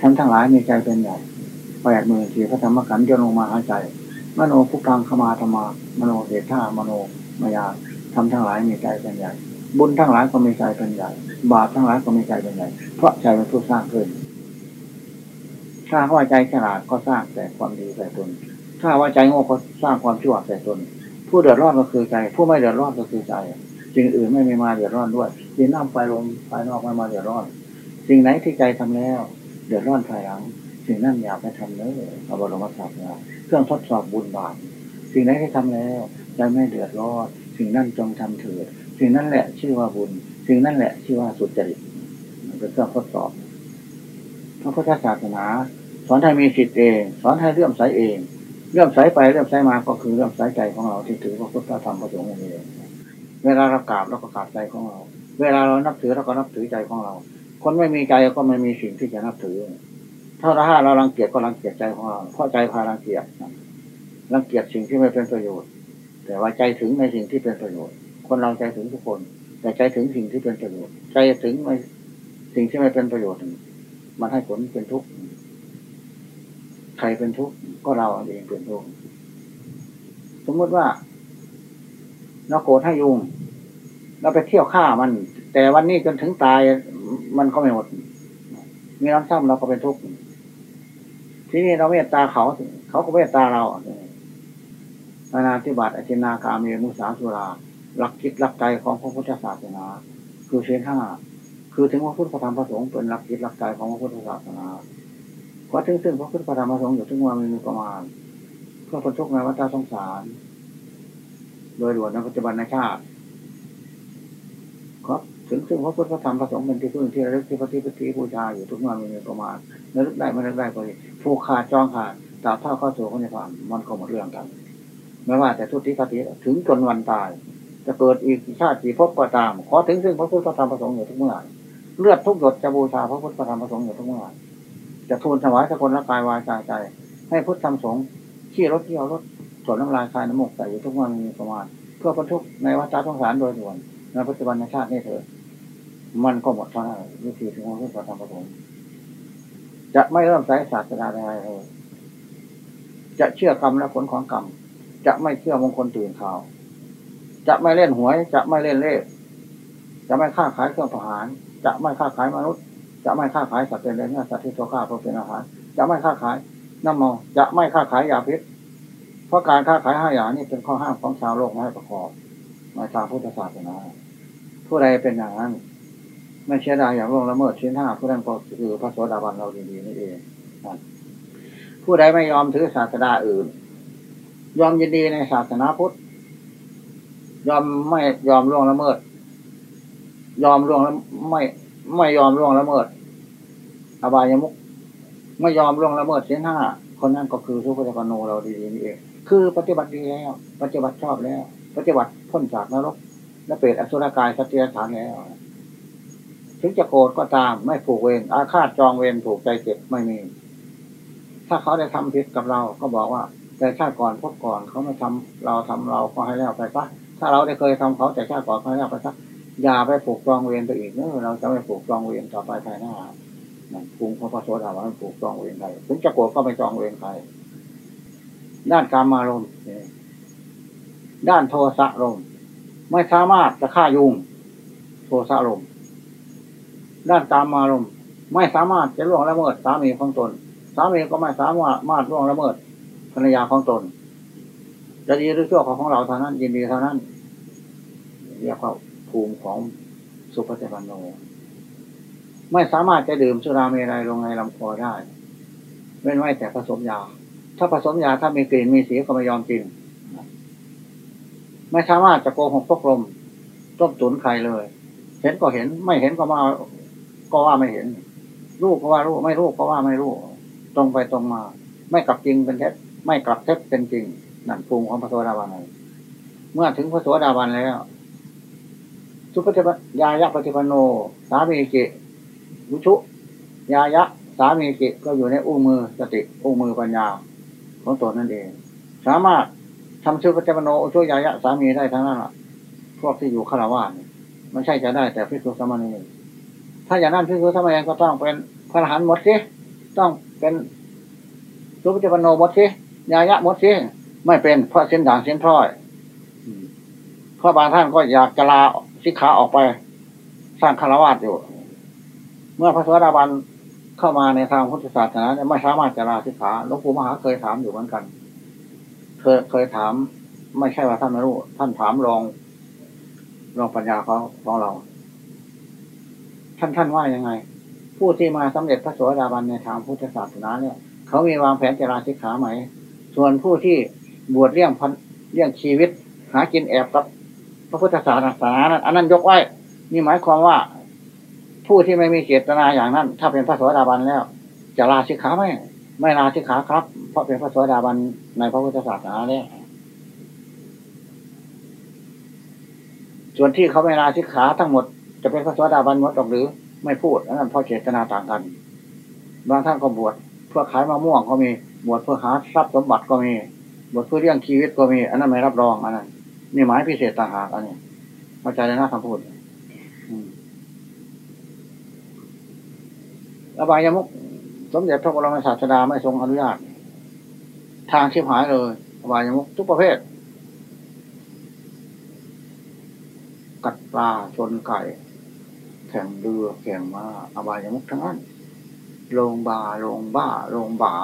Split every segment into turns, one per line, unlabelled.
ทั้งทั้งหลายมีใจเป็นใหญ่แปดหมื่นสี่พระธรรมขันธ์จะลงมาหาใจ มโนพุพังขมาธรรมามโนเดชามโนมายาทำทั้งหลายมีใจเป็นใหญ่ บุญทั้งหลายก็มีใจเป็นใหญ่ บาปทั้งหลายก็มีใจเป็นใหญ่ เพราะใจเป็นผู้สร้างขึ้น ถ้าว่าใจฉลาดก็สร้างแต่ความดีแต่ตน ถ้าว่าใจโง่ก็สร้างความชั่วแต่ตน ผู้เดือดร้อนก็คือใจ ผู้ไม่เดือดร้อนก็คือใจสิ่งอื่นไม่มีมาเดือดร้อนด้วยดินน้ำไฟลมภายนอกไม่มาเดือดร้อน สิ่งไหนที่ใจทำแล้ว เดือดร้อนภายหลังสิ่งนั้นอยากไปทำเลยพระบรมศาสดาเครื่องทดสอบบุญบาปสิ่งไหนที่ทำแล้วใจไม่เดือดร้อนสิ่งนั้นจงทำเถิดสิ่งนั้นแหละชื่อว่าบุญ สิ่งนั้นแหละชื่อว่าสุจริตเป็นเครื่องทดสอบพระพุทธศาสนา สอนให้มีสิทธิเอง สอนให้เลื่อมใสเองเลื่อมใสไปเลื่อมใสมาก็คือเลื่อมใสใจของเราที่ถือพระพุทธธรรมพระสงฆ์เองเวลาเรากราบเราก็กราบใจของเรา เวลาเรานับถือเราก็นับถือใจของเรา คนไม่มีใจก็ไม่มีสิ่งที่จะนับถือ ถ้าถ้าเรารังเกียจก็รังเกียจใจของเราเพราะใจพารังเกียจรังเกียจสิ่งที่ไม่เป็นประโยชน์ แต่ว่าใจถึงในสิ่งที่เป็นประโยชน์ คนเราใจถึงทุกคน แต่ใจถึงสิ่งที่เป็นประโยชน์ ใจถึงในสิ่งที่ไม่เป็นประโยชน์ มันให้ผลเป็นทุกข์ใครเป็นทุกข์ก็เราเองเป็นทุกข์สมมติว่าเราโกรธให้ยุง เราไปเที่ยวฆ่ามัน แต่วันนี้จนถึงตายมันก็ไม่หมด มีน้ำซ้ำเราก็เป็นทุกข์ที่นี่เราเมตตาเขา เขาก็เมตตาเราอาณาธิบาตอจินากามีมุสาสุราหลักคิดหลักใจของพระพุทธศาสนา คือเชนห้าคือถึงว่าพุทธธรรมประสงค์เป็นหลักคิดหลักใจของพระพุทธศาสนาเพราะถึงซึ่งพระพุทธธรรมประสงค์อยู่ถึงว่ามีประมาณ เพื่อคนทุกข์ในวัฏสงสาร โดยรวมในปัจจุบันในชาติ ถึงซึ่งพระพุทธธรรมประสงค์เป็นที่พึ่งที่ระลึกที่ปฏิปฏิบูชาอยู่ทุกเมื่อมีประมาณระลึกได้ไม่ระลึกได้ก็ผูกขาดจองขาดตาเท่าข้าสู่พระนิพพานมันก็หมดเรื่องกันไม่ว่าแต่ทุติคติถึงจนวันตาย จะเกิดอีกชาติกี่พบก็ตาม ขอถึงซึ่งพระพุทธธรรมประสงค์อยู่ทุกเมื่อเลือดทุกหยดจะบูชาพระพุทธธรรมประสงค์อยู่ทุกเมื่อจะทูลถวายสกุลละกายวาจาใจ ให้พุทธธรรมสงฆ์ขี้รถเที่ยวรถส่วนน้ำลายคายน้ำมูกใส่อยู่ทุกวันมีประมาณ เพื่อพ้นทุกในวัฏสงสารโดยส่วนในปัจจุบันในชาตินี้เถิด มันก็หมดเท่านั้นวิธีถึงวันที่ประธรรมประสงค์จะไม่เริ่มใช้ศาสนาใดเลยจะเชื่อกรรมและผลของกรรม จะไม่เชื่อมงคลตื่นข่าว จะไม่เล่นหวย จะไม่เล่นเล่จะไม่ค้าขายเครื่องประหาร จะไม่ค้าขายมนุษย์ จะไม่ค้าขายสัตว์เป็นเนื้อสัตว์ที่ตัวข้าเพื่อเป็นอาหาร จะไม่ค้าขายน้ำเมาจะไม่ค้าขายยาพิษ เพราะการค้าขายห้าอย่างนี้เป็นข้อห้ามของชาวโลกไม่ให้ประกอบในทางพุทธศาสนาผู้ใดเป็นอย่างนั้น ไม่เชื่อได้อย่างล่วงละเมิดชิ้นห้าผู้นั้นก็คือพระโสดาบันเราดีๆนี่เองผู้ใดไม่ยอมถือศาสนาอื่น ยอมยินดีในศาสนาพุทธ ยอมไม่ยอมล่วงละเมิด ยอมล่วงละไม่ไม่ยอมล่วงละเมิด อบายมุกไม่ยอมล่วงละเมิดเส้นห้าคนนั้นก็คือสุภาพโนเราดีๆนี่เอง คือปฏิบัติดีแล้ว ปฏิบัติชอบแล้ว ปฏิบัติพ้นจากนรกและเปรตอสุรกายสัตยฐานแล้ว ถึงจะโกรธก็ตาม ไม่ผูกเวรอาฆาตจองเวรผูกใจเจ็บไม่มี ถ้าเขาได้ทำผิดกับเราก็บอกว่า แต่ชาติก่อนพบก่อนเขาไม่ทำเราทำเราก็ให้แล้วไปซะถ้าเราได้เคยทำเขาแต่ชาติก่อนเขาให้แล้วไปซะอย่าไปผูกจองเวรไปอีกเนอะเราจะไม่ผูกจองเวรต่อไปภายหน้านั่นปรุงพระพุทธโสดาวันผูกจองเวรใครถึงจะโกรธก็ไม่จองเวรใครด้านการมารมด้านโทสะลมไม่สามารถจะฆ่ายุง โทสะลม ด้านการมารมไม่สามารถจะล่วงละเมิดสามีของตน สามีก็ไม่สามารถมาล่วงละเมิดภรรยาของตน จะดีหรือชั่วของของเราเท่านั้น ยินดีเท่านั้นเรียกว่าภูมิของสุภเจปันโน ไม่สามารถจะดื่มสุราเมรัยลงในลำคอได้เว้นไว้แต่ผสมยา ถ้าผสมยาถ้ามีกลิ่นมีสีก็ไม่ยอมกินไม่สามารถจะโกหกพกลมต้มตุนใครเลย เห็นก็เห็นไม่เห็นก็มา ก็ว่าไม่เห็น รู้ก็ว่ารู้ไม่รู้ก็ว่าไม่รู้ ตรงไปตรงมา ไม่กลับจริงเป็นเท็จไม่กลับเท็จเป็นจริงนั่นภูมิของพระโสดาบันเมื่อถึงพระโสดาบันแล้วสุปฏิปยายะปฏิปโน สามีกิวุชุยายะ สามีกิก็อยู่ในอุ้งมือสติอุ้งมือปัญญาของตนนั่นเอง สามารถทำชื่อพระเจ้าโนช่วยยายะ สามีได้ทั้งนั้นพวกที่อยู่ขาราวานไม่ใช่จะได้แต่พิสุสมณี ถ้าอย่างนั้นพิสุสมณีก็ต้องเป็นพระอรหันต์หมดสิต้องเป็นสุปฏิปันโนมดสิยายะหมดสิไม่เป็นเพราะเส้นด่างเส้นพร้อยเพราะบางท่านก็อยากจะลาสิขาออกไป สร้างคารวะอยู่ เมื่อพระสวัสดิบันเข้ามาในทางพุทธศาสนาไม่สามารถจะลาสิขาหลวงปู่มหาเคยถามอยู่เหมือนกันเคยเคยถาม ไม่ใช่ว่าท่านไม่รู้ ท่านถามลองลองปัญญาเขาของเรา ท่านท่านว่ายังไง ผู้ที่มาสำเร็จพระสวัสดิบันในทางพุทธศาสนาเนี่ย เขามีวางแผนจะลาสิขาไหม ส่วนผู้ที่บวชเลี้ยงพันเลี้ยงชีวิต หากินแอบกับพระพุทธศาสนานั้นอันนั้นยกไว้นี่หมายความว่า ผู้ที่ไม่มีเจตนาอย่างนั้น ถ้าเป็นพระสวัสดิบันแล้ว จะลาสิกขาไหมไม่ลาสิกขาครับ เพราะเป็นพระสวัสดิบันในพระพุทธศาสนาเนี่ยส่วนที่เขาไม่ลาสิกขาทั้งหมด จะเป็นพระสวัสดิบันหมดหรือ ไม่พูดอันนั้นเพราะเจตนาต่างกัน บางท่านก็บวชเพื่อขายมะม่วงก็มีบวชเพื่อหาทรัพย์สมบัติก็มีบวชเพื่อเลี้ยงชีวิตก็มี อันนั้นไม่รับรองอันนั้นนี่หมายพิเศษต่างหากอันนี้เข้าใจเลยนะคำพูดอบายมุกสมเด็จพระบรมศาสดาไม่ทรงอนุญาต ทางชิบหายเลยอบายมุกทุกประเภท กัดปลาชนไก่ แข่งเรือแข่งมาอบายมุกทั้งนั้นโรงบาโรงบ้าโรงบา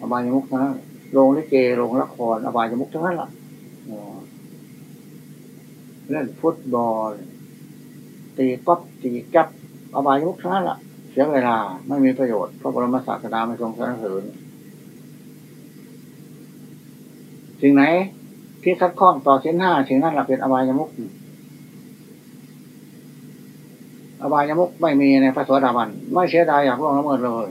อบายมุกทั้งนั้นโรงลิเกโรงละครอบายมุกทั้งนั้นล่ะเล่นฟุตบอล ตีก๊อปตีแก๊บอบายมุกทั้งนั้นล่ะ เสียเวลาไม่มีประโยชน์เพราะบรมศาสดาไม่ทรงสรรเสริญสิ่งไหนที่คัดข้องต่อเส้นห้าสิ่งนั้นเราเป็นอบายมุก อบายมุกไม่มีในพระสวัสดิบันไม่เสียดายอยากล่วงละเมิดเลย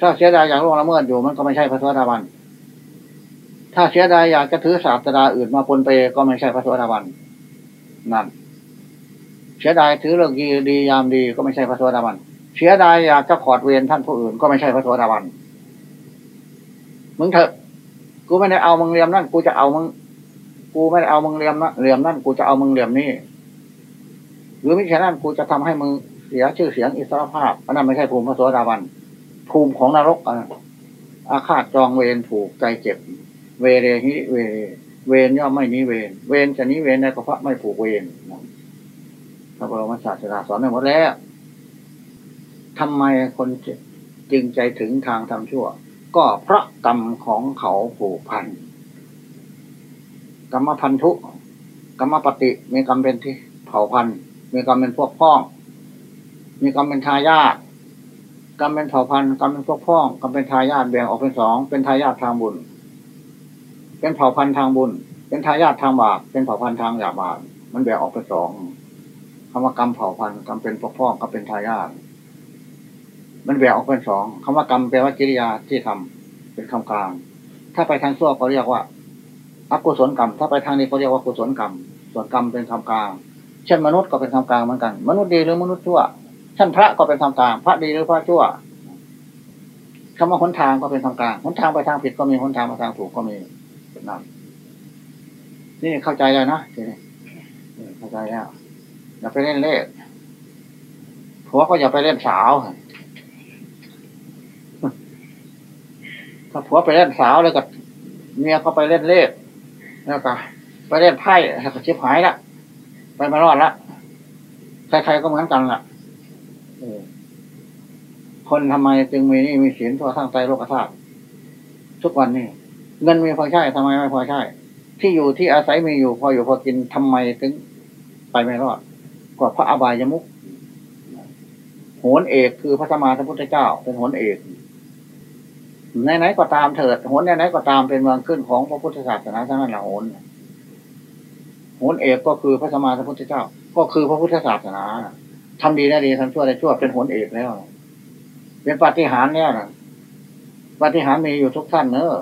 ถ้าเสียดายอยากล่วงละเมิดอยู่มันก็ไม่ใช่พระสวัสดิบันถ้าเสียดายอยากจะถือศาสดาอื่นมาปนเปก็ไม่ใช่พระสวัสดิบันนั่น เสียดายถือเรื่องดีดียามดีก็ไม่ใช่พระโสดาบันเสียดายอยากจะขอดเวรท่านผู้อื่นก็ไม่ใช่พระโสดาบันมึงเถอะกูไม่ได้เอามึงเรียมนั่นกูจะเอามึง กูไม่ได้เอามึงเรียมนั่นเรียมนั่นกูจะเอามึงเรียมนี่ รือไม่ใช่นั่นกูจะทำให้มึงเสียชื่อเสียงอิสรภาพอันนั้นไม่ใช่ภูมิพระโสดาบันภูมิของนรกอะอาฆาตจองเวรผูกใจเจ็บ เวเรหิเวเวรย่อมไม่นี้เวรเวรจะนี้เวรในกระเพาะไม่ผูกเวรพระบรมศาสดาสอนได้หมดแล้วทำไมคนจึงใจถึงทางทำชั่ว ก็เพราะกรรมของเขาผูกพันกรรมพันธุกรรมปฏิมีกรรมเป็นที่เผ่าพันธุ์ มีกรรมเป็นพวกพ้อง มีกรรมเป็นทายาทกรรมเป็นเผ่าพันธุ์กรรมเป็นพวกพ้องกรรมเป็นทายาทแบ่งออกเป็นสองเป็นทายาททางบุญ เป็นเผ่าพันธุ์ทางบุญ เป็นทายาททางบาปเป็นเผ่าพันธุ์ทางหยาบาปมันแบ่งออกเป็นสองคำว่ากรรมเผ่าพันธุ์กรรมเป็นพ่อพ่องก็เป็นทายาทมันแบ่งออกเป็นสองคำว่ากรรมแปลว่ากิริยาที่ทำเป็นคำกลาง ถ้าไปทางชั่วก็เรียกว่าอกุศลกรรม ถ้าไปทางนี้ก็เรียกว่ากุศลกรรม ส่วนกรรมเป็นคำกลาง เช่นมนุษย์ก็เป็นคำกลางเหมือนกัน มนุษย์ดีหรือมนุษย์ชั่วท่นพระก็เป็นคำกลาง พระดีหรือพระชั่วคำว่าหนทางก็เป็นคำกลางหนทางไปทางผิดก็มีหนทางไปทางถูกก็มีนั่นนี่เข้าใจแล้วนะทีนี้เข้าใจแล้วอย่าไปเล่นเลขผัวก็อย่าไปเล่นสาวถ้าผัวไปเล่นสาวแล้วก็เมียก็ไปเล่นเลขแล้วก็ไปเล่นไพ่แล้วก็ชิบหายละ ไปไม่รอดละใครๆก็เหมือนกันล่ะคนทำไมจึงมีนี่มีศีลทั่วทั้งใจโลกธาตุทุกวันนี้เงินมีพอใช่ทำไมไม่พอใช่ที่อยู่ที่อาศัยมีอยู่ พออยู่พอกินทำไมถึง ไปไม่รอดก็พระอบายมุกโหนเอกคือพระสมมาสัมพุทธเจ้า เป็นโหนเอกไหนๆก็ตามเถิดโหนไหนๆก็ตามเป็นเมืองขึ้นของพระพุทธศาสนาทั้งนั้นแหละโหน โหนเอกก็คือพระสมมาสัมพุทธเจ้า ก็คือพระพุทธศาสนาทำดีได้ดีทำชั่วได้ชั่วเป็นโหนเอกแล้ว เป็นปฏิหารแล้วนะปฏิหารมีอยู่ทุกท่านเนอะ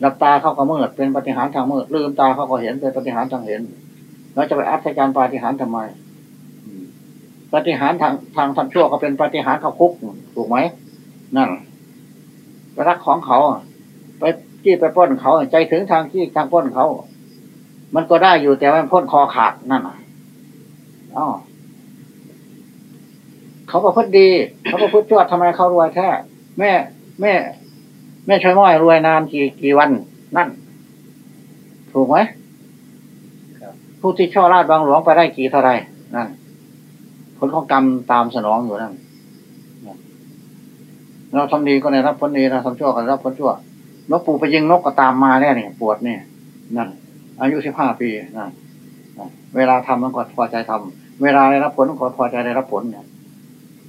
หลับตาเข้าก็มืดเป็นปฏิหารทางมืดลืมตาเข้าก็เห็นเป็นปฏิหารทางเห็นเราจะไปอัศจรรย์ปฏิหารทำไมปฏิหารทางทางทำชั่วก็เป็นปฏิหารเข้าคุกถูกไหมนั่นรักของเขา ไปจี้ไปป้นเขา ใจถึงทางที่ทางป้นเขา มันก็ได้อยู่แต่ว่าพ้นคอขาดนั่นอ๋อเขาประพฤติดี เขาประพฤติชั่วทำไมเขารวยแท้แม่ แม่ แม่ชอยม้อยรวยนานกี่กี่วัน นั่น ถูกไหมผู้ที่ช่อราดบางหลวงไปได้กี่เท่าไรนั่นผลของกรรมตามสนองอยู่นั่นเราทำดีก็ได้รับผลดีเราทำชั่วก็ได้รับผลชั่ว นกปูไปยิงนกก็ตามมาแน่เนี่ยปวดเนี่ยนั่น อายุสิบห้าปีนั่นเวลาทำมันก็พอใจทำเวลาได้รับผลก็พอใจได้รับผลเนี่ย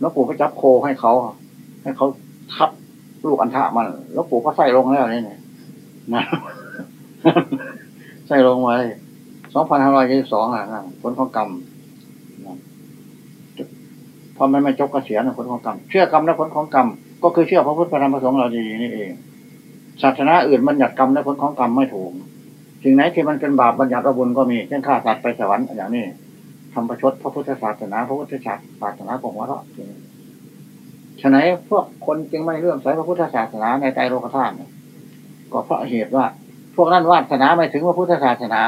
นกปูไปจับโคให้เขาให้เขาทับลูกอันทะมันนกปูก็ใส่ลงแล้วเนี่ยนะใส่ลงไว้สองพันห้าร้อยยี่สิบสองอะผลของกรรมพอมันไม่จบกเกษียณผลของกรรมเชื่อกรรมและผลของกรรมก็คือเชื่อพระพุทธธรรมประสงค์เราดีนี่เองศาสนาอื่นบัญญัติกรรมและผลของกรรมไม่ถูก สิ่งไหนที่มันเป็นบาปบัญญัติบุญก็มีเช่นฆ่าสัตว์ไปสวรรค์อย่างนี้ทำประชดพระพุทธศาสนาพระพุทธศาสนาของวัดเราฉะนั้นพวกคนจึงไม่เลื่อมใสพระพุทธศาสนาในใจโลกธาตุก็เพราะเหตุว่า พวกนั้นวาสนาไม่ถึงพระพุทธศาสนา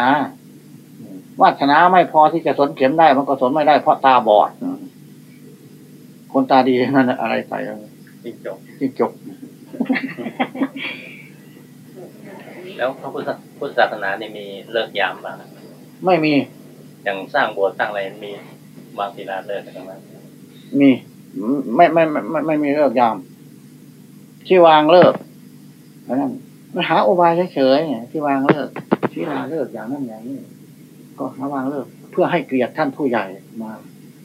วาสนาไม่พอที่จะสนเข็มได้ มันก็สนไม่ได้เพราะตาบอด คนตาดีนั่นอะไรใส่
จิ้งจก
จิ้งจก
แล้วพระพุทธพุทธศาสนาเนี่ยมีเลิกยามบ้าง
ไม่มี
อย่างสร้างโบสถ์สร้างอะไรมีวางศีลาเลิกอะไรบ้าง
มีไม่ไม่ไม่ไม่มีเลิกยาม ที่วางเลิกนั่นมันหาอุบายเฉยๆที่วางเลิกที่ลาเลิกอย่างนั้นอย่างนี้ก็หาวางเลิก เพื่อให้เกียรติท่านผู้ใหญ่มา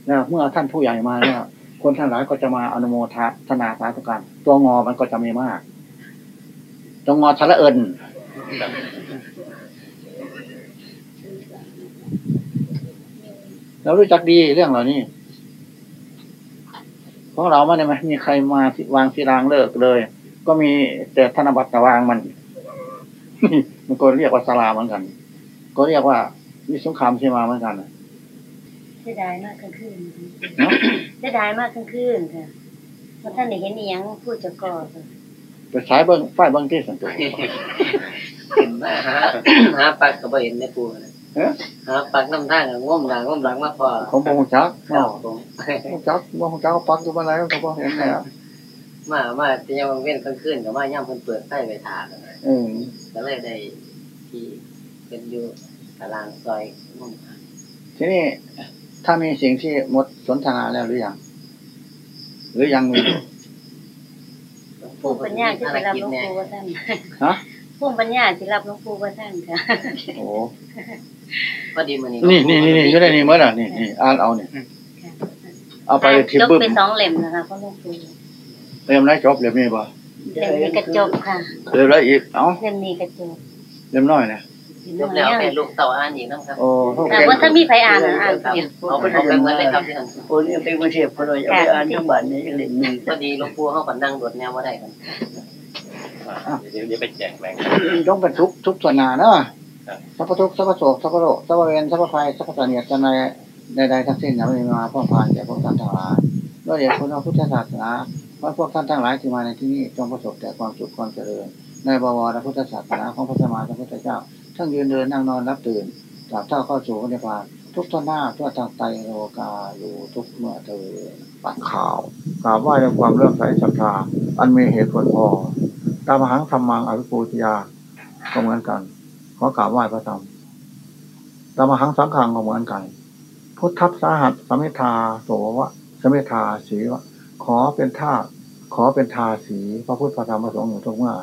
แล้วเมื่อท่านผู้ใหญ่มาแล้วคนทั้งหลายก็จะมาอนุโมทนาสาธุการตัวงอมันก็จะมีมาก ตัวงอทะละเอิญ เรารู้จักดีเรื่องเหล่านี้เพราะเราไม่ได้มีใครมาวางสีรางเลิกเลย ก็มีแต่ธนบัตรวางมัน มันก็เรียกว่าสลาเหมือนกัน ก็เรียกว่ามีสงครามใช่มาเหมือนกัน
เสียดายมากกลางคืนเสียดายมากกลางคืนค่ะเพราะท่านได้เห็นยังพูดจะก่อ
ไปสายเบิ้งไฟเบิ้งที่สันตุ
เห็นมาหาหาปักก็บ่เห็นในปูนะหาปักน้ำท่างง่มหลังง่มหลังมาพอ
ของผมจักผมจักว่าผมจักปักอยู่มาไหนก็บ่เห็นแล้
มามาที่ยังเว้นกลางคืนกับมาย่ำเพิ่นเปิดไฟไปทาน
อืม
ก็เลยได้ที่เป็นอยู่ตารางซอยง่ม
ทีนี้ถ้ามีสิ่งที่หมดสนทนาแล้วหรือยังหรือยังมีอยู่
ผู้ปัญญาที่รับหลวงปู่ว่าท่าน
ฮะ
ผู้ปัญญาที่รับหลวงปู่ว่าท่านค่ะ
โอ้
พอดีมัน
นี่นี่นี่นี่อยู่ในนี้เมื่อไหร่นี่นี่อ่านเอาเนี่ยเอาไปทิ
บบึ้มจบไปสองเล่มนะคะพ่อหลวงปู่
เล่มไหนจบเล่มนี้ป่ะ
เล่มนี้กระจกค่ะ
เล่มไรอีกเอ้า
เล่มนี้กระจก
เล่มน้อยเนี่ย
ยกแล้วเป็นลูกเต่าอ่านอีกนะครับโอ้
แต่ว่าถ้ามีใครอ่านอ่าน
เอาไปเอาไปเหมือนเลยครับที่ท่าน
โอ้ยเป็นมาเทียบคนเลยเอาไปอ่านทั้งบ้านนี้เล่มนึง
พอดีหลวงปู่เขาก็นั่งรถแนวว่าได้กัน
เดี๋ยวไปแจกแบ่ง
ต้องเป็นทุกทุกส่วนนาเนาะสัพพทุกสัพพโสสัพพโรสัพพเวนสัพพไฟสัพพสัญญาจันในใดๆทั้งสิ้นนะไม่มาพ่อพานแก่พวกท่านทั้งหลายด้วยเดชคุณพระพุทธศาสนาว่าพวกท่านทั้งหลายที่มาในที่นี้จงประสบแต่ความสุขความเจริญ ในบวรพุทธศาสนาของพระสมมาสัมพุทธเจ้า ทั้งยืนเดินนั่งนอนรับตื่นจากเท่าเข้าสู่นิพพานทุกท่านหน้าทั่วทางไตโลกาอยู่ทุกเมื่อเธอปัดข่าวกราบไหว้ด้วยความเลื่อมใสศรัทธาอันมีเหตุผลพอตามหังธรรมังอภิปูชยาก็เหมือนกัน ขอกราบไหว้พระธรรมตามหังสังขังก็เหมือนกันพุทธัสหัสสมิทาโสวะสมิทาสีวะขอเป็นท่าขอเป็นทาสีพระพุทธพระธรรมพระสงฆ์อยู่ทุกเมื่อ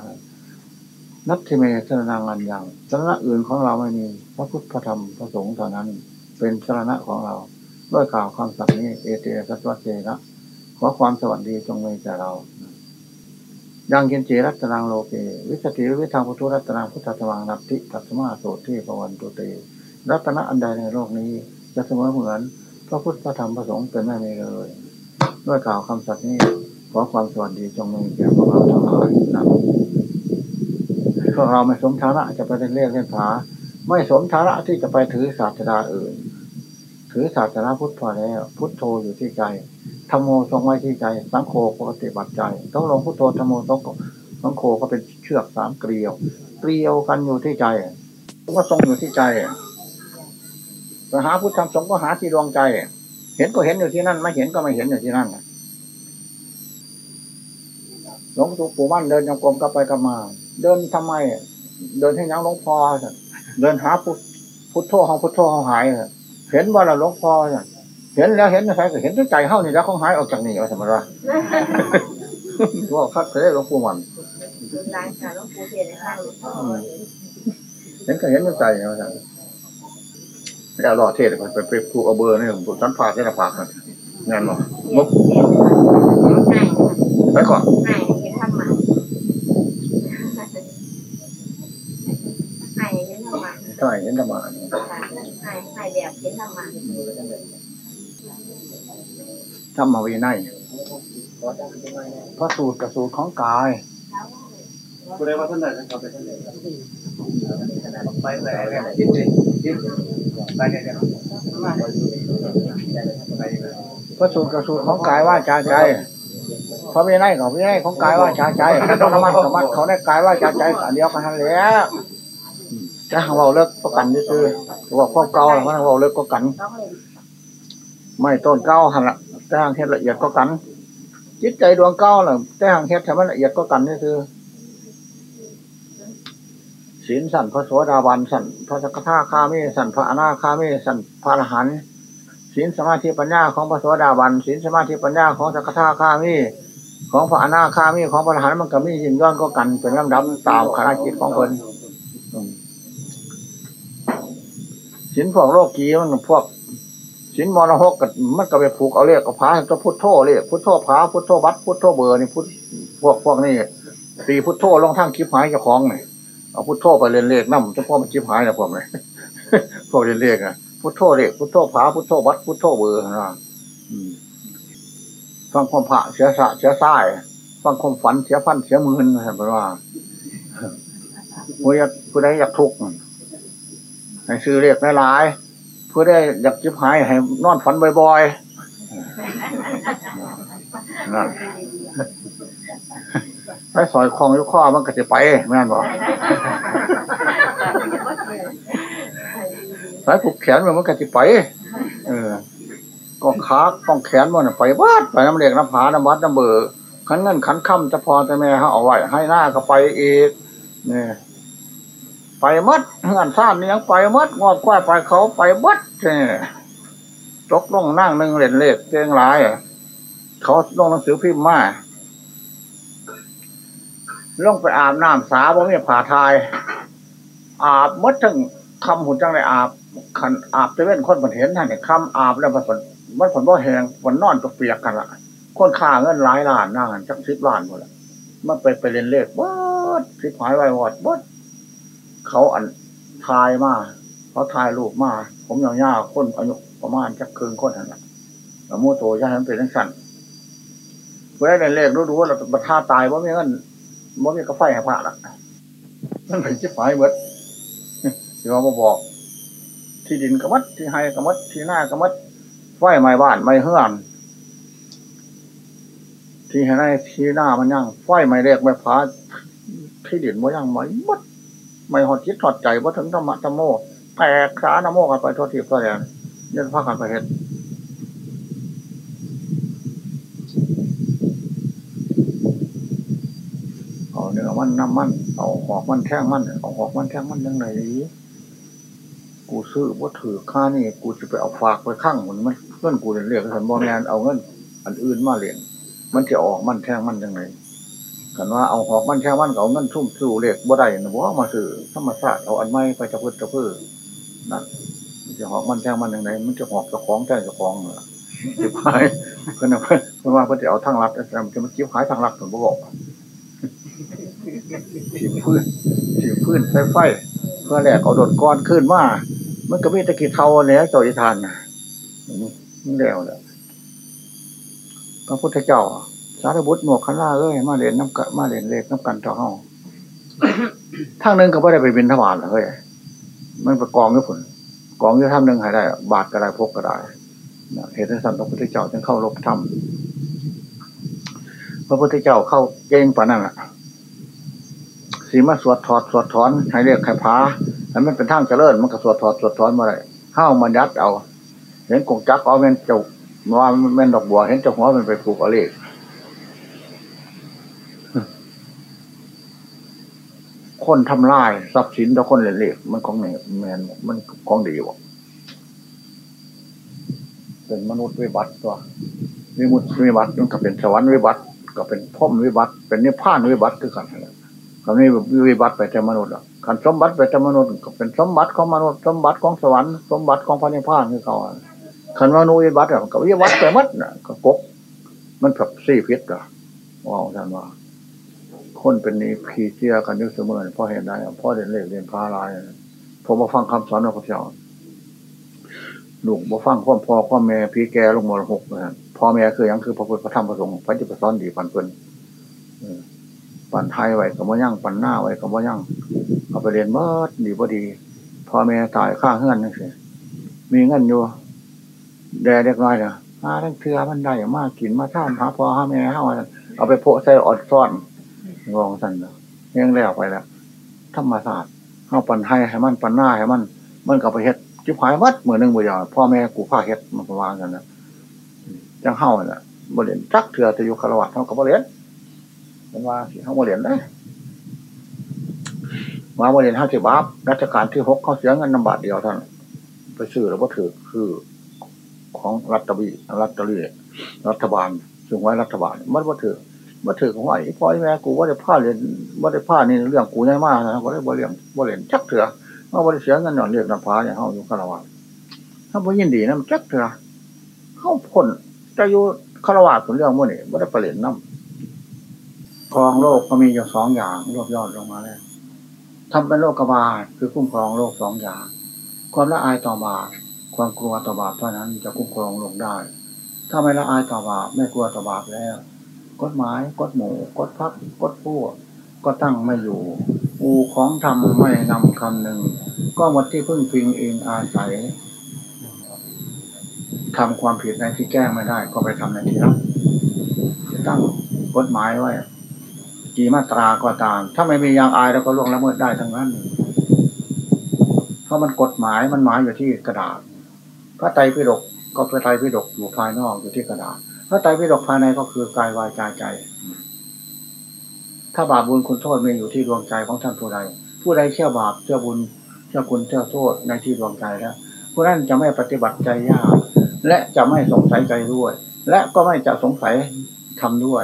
นัตถิเมสรนังอันยังสรณะอื่นของเราไม่มี พระพุทธพระธรรมพระสงฆ์เท่านั้น เป็นสรณะของเรา ด้วยกล่าวคำสั่งนี้ เอเตสัตวเจนะขอความสวัสดีจงมีแก่เรายังเกินเจรัตนังโลเก วิสติวิทังพุทธรัตนังพุทธธรรมังนัตติตัสมาโสติปวันตุเต รัตนะอันใดในโลกนี้ จะเสมอเหมือนพระพุทธพระธรรมพระสงฆ์เป็นไม่มีเลย ด้วยกล่าวคำสัตย์นี้ ขอความสวัสดีจงมีแก่พวกเราทั้งหลายนะ พวกเราไม่สมฐานะจะไปเล่นเล่นเล่นผาไม่สมฐานะที่จะไปถือศาสดาอื่น ถือศาสนาพุทธพอแล้ว พุทโธอยู่ที่ใจธรรมโมทรงไว้ที่ใจ สังโฆปกติบัติใจ ต้องลงพุทโธธรรมโมต้องสังโฆก็เป็นเชือกสามเกลียว เกลียวกันอยู่ที่ใจก็ทรงอยู่ที่ใจไปหาพุทธธรรมสงฆ์ก็หาที่ดวงใจ เห็นก็เห็นอยู่ที่นั่น ไม่เห็นก็ไม่เห็นอยู่ที่นั่นหลวงปู่มั่นเดินยังกรมกลับไปกลับมา เดินทำไม เดินให้ยังหลวงพ่อเดินหาพุทพุทโธของพุทโธของหายเห็นว่าเราหลวงพ่อเห็นแล้วเห็นอะไรก็เห็นด้วยใจเฮานี่แล้วของหายออกจากนี่ว่าสมมติว่าว่าคัดเคยหลวงปู่มัน
ร้านค่ะหลวงปู่เทียนในข้างหลวงพ่อ
เห็นก็เห็นด้วยใจนะว่าแล้วรอเทศไปไปผูกเอาเบอร์นี่ผมสันผาที่ละผากนั่นงานหรอ
เทียนเทียนให้
ไปก่อน
ให้เห็นธรรมะให้เห็นธรรมะ
ใช่เห็น ธรรมะ
ให้ให้แบบเห็นธรรมะ
ธรรมวินัยพระสูตรกับสูตรของกาย
กูได้ว่าท่านใดเขาไปท่านใดไปไปยินดียินไปเนี่ย
พระสูตรกับสูตรของกายว่าจาใจพระวินัยของวินัยของกายว่าจาใจต้องธรรมะธรรมะเขาได้กายว่าจาใจอันเดียวกันแล้ว จะหาเราเลิกก็กันซื่อว่าพวกเก่าหรือว่าเราเลิกก็กัน ไม่ต้นเก้าหันละแต่หางเฮ็ดละเอียดก็กัน จิตใจดวงเก้าหล่ะแต่หางเฮ็ดทำมันละเอียดก็กันนี่คือศีลสั่นพระโสดาบันสั่นพระสกทาคามีสั่นพระอนาคามีสั่นพระอรหันต์ศีลสมาธิปัญญาของพระโสดาบันศีลสมาธิปัญญาของสกทาคามีของพระอนาคามีของพระอรหันต์มันก็มียิ่งย้อนก็กันเป็นลำดับตามคณะจิตของคนอืม ศีลพวกโลกีมันพวกสินมรหกกับมันก็ไปผูกเอาเลขกับพาก็พุทโธเลขพุทโธพาพุทโธบัตพุทโธเบอร์นี่พุทพวกพวกนี้ตีพุทโธลงทั้งคลิปหายเจ้าของนี่เอาพุทโธไปเรียนเลขนั่มเฉพาะมันคลิปหายนะพวกนี้พวกเรียนเลขอะพุทโธเลขพุทโธพาพุทโธบัตพุทโธเบอร์นะฟังความพระเสียสะเสียสายฟังความฝันเสียพันเสียหมื่นเห็นไหมว่ากูอยากผู้ใดอยากทุกข์ ให้ซื้อเลขหลายๆเพื่อได้อยากจิบหายให้นอนฝันบ่อยๆนั่นไปสอยคลองยุข้อมันก็จะไปแม่นบอกสายผูกแขนมันมันก็จะไป เออก็ขาก้องแขนมันไปวัดไปน้ำเลียงน้ำผาน้ำวัดน้ำเบอร์ขันเงินขันค่ำจะพอจะแม่เขาเอาไว้ให้หน้าก็ไปอีกเนี่ย ไปมัดงานซ่านนี่ยังไปมัดงอบกว้ายไปเขาไปมัดเนี่ยตกลงนั่งหนึ่งเล่นเลขเก่งหลายอะเขาลงหนังสือพิมพ์มาลงไปอาบน้ำสาบ่มีผ่าทาย อาบมัดทั้งคำหุ่นจังเลยอาบขันอาบจะเว้นคนมันเห็นท่านเนี่ยคำอาบแล้วมันผลมันผลบ่แหงมันนอนตัวเปียกกันละคนค่าเงินหลายล้านนั่งจักสิบล้านหมดละมันไปไปเล่นเลขวัดสิบหายไว้วอดวัด เขาอันทายมาเขาทายรูปมาผมยาวๆคนอายุประมาณจักครึ่งคนนั่นแหละแล้วมูโตย่าให้มันเป็นทั้งสั้นเวลาเรียนเลขรู้ๆว่าเราบัท่าตายว่าไมีเงินว่ามีกาแฟให้พระละมันเป็นจิบหายเบิดที่ว่ามาบอก ที่ดินกระมัดที่ให้กระมัดที่หน้ากระมัดไฟไหม้บ้านไหม้เฮือนที่ให้ในที่หน้ามันยังไฟไหม้เล็กไหม้ผาที่ดินมันยังไหม้หมด ไม่หดจิตหอดใจว่าถึงธรรมะธรรมโมแตกสานโมกันไปทั่วทิพย์ทั่วแดนยันพากันไปเห็นเอาเนื้อมันน้ำมัน เอาหอกมันแท่งมัน เอาหอกมันแท่งมันยังไงกูซื้อว่าถือค่านี่ กูจะไปเอาฝากไปข้างมันมันเงินกูเรียกสันบอแมนเอาเงิน อันอื่นมาเรียนมันจะออกมันแท่งมันยังไง กันว่าเอาหอกมันแค่มันก็เอาเงินทุ่มสู่เล็กบ่ได้นะบ่มาซื้อธรรมศาสตร์เอาอันไม่ไปจะพึ่จะพึ่นั่นจะหอกมันแค่มันยังไงมันจะหอกจะของแท้เจะของเหรอจิบหายเพื่อนเพื่อนเพื่อนว่าเพื่อนจะเอาทางลัดแต่มันจะมันจิบหายทางลัดผมบอกถีบพื้นถีบพื้นไฟไฟเพื่อแหลกเอาโดดก้อนขึ้นมามันก็มีตะกี้เท่าเนี้ยเจ้าอิทานนะนี่แล้วแหละพระพุทธเจ้า สารบุตรหมวกขันล่าเอ้ยมาเรียนน้ำกะมาเรียนเลขน้ำกันต่อเฮาทางหนึ่งก็ไม่ได้ไปบินทบาทเลยมันไปกองอยู่ผลกองอยู่ทำหนึ่งให้ได้ บาทก็ได้พกก็ได้เหตุสันพระพุทธเจ้าจึงเข้ารบทำพระพุทธเจ้าเข้าเก่งปานนั่นแหละสีมาสวดถอดสวดถอนให้เรียกใครพาให้มันเป็นทางเจริญมันก็สวดถอดสวดถอนมาได้เข้ามันยัดเอา เห็นกงจักเอาเป็นเจ้าว่ามันดอกบัว เห็นเจ้าหัวมันไปปลูกอาเล คนทำลายทรัพย์สินต่อคนเล็กๆมันของไหนแมนมันของดีวะเป็นมนุษย์วิบัติตัววิมุตติวิบัติมันก็เป็นสวรรค์วิบัติ ก็เป็นพ่อมวิบัติ เป็นนิพพานวิบัติคือกันนะคำนี้วิบัติไปแต่มนุษย์อะขันสมบัติไปแต่มนุษย์ก็เป็นสมบัติของมนุษย์สมบัติของสวรรค์สมบัติของพระนิพพานคือเขาขันมนุษย์วิบัติอะก็วิบัติไปมัดน่ะก็กบมันแบบสี่พิษอะว่าท่านว่า คนเป็นนี้ผีเจียกันอยู่เสมอเพ่อเห็นได้พ่อเรียนเลขเรียนพาลายผมมาฟังคำสอนของพระเจ้าลูกมาฟังความพ่อความแม่พี่แกลงมรหกนะพ่อแม่คือยังคือพระพุทธพระธรรมพระสงฆ์พระจิตประสอนดีปันเพิ่นปันไทยไว้กับว่ายั่งปันหน้าไว้กับว่ายั่งเอาไปเรียนเมื่อดีพอดีพ่อแม่ตายข้าเฮือนนั่นสิมีเงินอยู่แดเด็กน้อยเนี่ยหาทั้งเทือมันได้มากกินมาท่ามหาพ่อหาแม่ห้าเอาไปโพใส่อดซ่อน งองสั่นนะยังแล้วไปแล้วธรรมศาสตร์เข้าปันให้ให้มันปันหน้าให้มัน มันก็ไปเฮ็ดจิบหายวัดเหมือหนึ่งมือเดียวพ่อแม่กูพาเฮ็ดมันประมาณกันนะจังเฮ้าเนี่ยบริเวณจักเถื่อจะอยู่คารวะเท่ากับบริเวณมันว่าสิเขาบริเวณได้มาบริเวณห้าสิบบาทรัชการที่หกเขาเสียเงินนำบาทเดียวท่านั้นไปซื้อแล้วก็ถือคือของรัฐบีรัฐรีรัฐบาลซึ่งไว้รัฐบาลมันว่าถือ มาถือของไอ้พ่อแม่กูว่าได้ผ้าเรียนว่าได้ผ้านี่เรื่องกูง่ายมากนะว่าได้บริเวณบริเวณจักเถื่อว่าบริเสียเงินหน่อยเรียกน้ำพาอย่างเขาอยู่คารวะถ้าบ่ยินดีนะมันจักเถื่อเข้าพ้นจะอยู่คารวะเป็นเรื่องมั่วนี่ว่าได้ประเด็นน้ำครองโลกก็มีอยู่สองอย่างรวบยอดลงมาแล้วทำเป็นโลกกบาลคือคุ้มครองโลกสองอย่าง ความละอายต่อบาปความกลัวต่อบาปเท่านั้นจะคุ้มครองลกได้ ถ้าไม่ละอายต่อบาปไม่กลัวต่อบาปแล้ว กฎหมาย กฎหมู่ กฎพักกฎพวก ก็ตั้งไม่อยู่ อูของทำไม่นำคำหนึ่ง ก็หมดที่พึ่งพิงเองอาศัยทำความผิดในที่แก้ไม่ได้ ก็ไปทำในที่รับตั้งกฎหมายไว้กี่มาตราก็ตาม ถ้าไม่มียางอายเราก็ล่วงละเมิดได้ทั้งนั้น เพราะมันกฎหมายมันหมายอยู่ที่กระดาษ พระไตรปิฎกก็พระไตรปิฎกอยู่ภายนอกอยู่ที่กระดาษ พระไตรปิฎกภายในก็คือกายวายใจใจ ถ้าบาปบุญคุณโทษมีอยู่ที่ดวงใจของท่านผู้ใด ผู้ใดเชื่อบาปเชื่อบุญเชื่อคุณเชื่อโทษในที่ดวงใจแล้วผู้นั้นจะไม่ปฏิบัติใจยาก และจะไม่สงสัยใจด้วย และก็ไม่จะสงสัยทำด้วย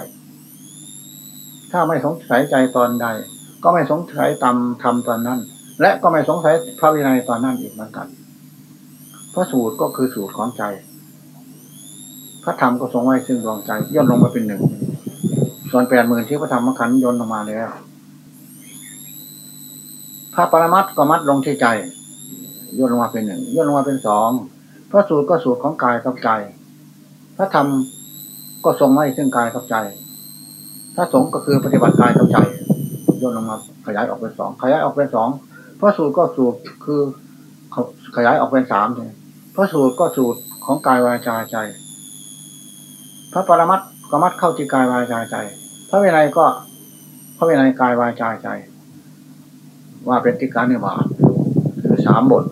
ถ้าไม่สงสัยใจตอนใด ก็ไม่สงสัยตามทำตอนนั้น และก็ไม่สงสัยพระวินัยตอนนั้นอีกเหมือนกันพระสูตรก็คือสูตรของใจ พระธรรมก็ทรงไว้ซึ่งดวงใจย่นลงมาเป็นหนึ่ง ส่วนแปดหมื่นที่พระธรรมขันย่นลงมาแล้วพระปรมัตก็มัดลงที่ใจย่นลงมาเป็นหนึ่งย่นลงมาเป็นสองพระสูตรก็สูตรของกายกับใจ พระธรรมก็ทรงไว้ซึ่งกายกับใจ พระสงฆ์ก็คือปฏิบัติกายกับใจย่นลงมาขยายออกเป็นสองขยายออกเป็นสองพระสูตรก็สูตรคือขยายออกเป็นสามเลยพระสูตรก็สูตรของกายวาจาใจ พระปรมัตก็มัดเข้าที่กายวาจาใจ พระวินัยก็พระวินัยกายวาจาใจ ว่าเป็นติการนิบาตคือสามบท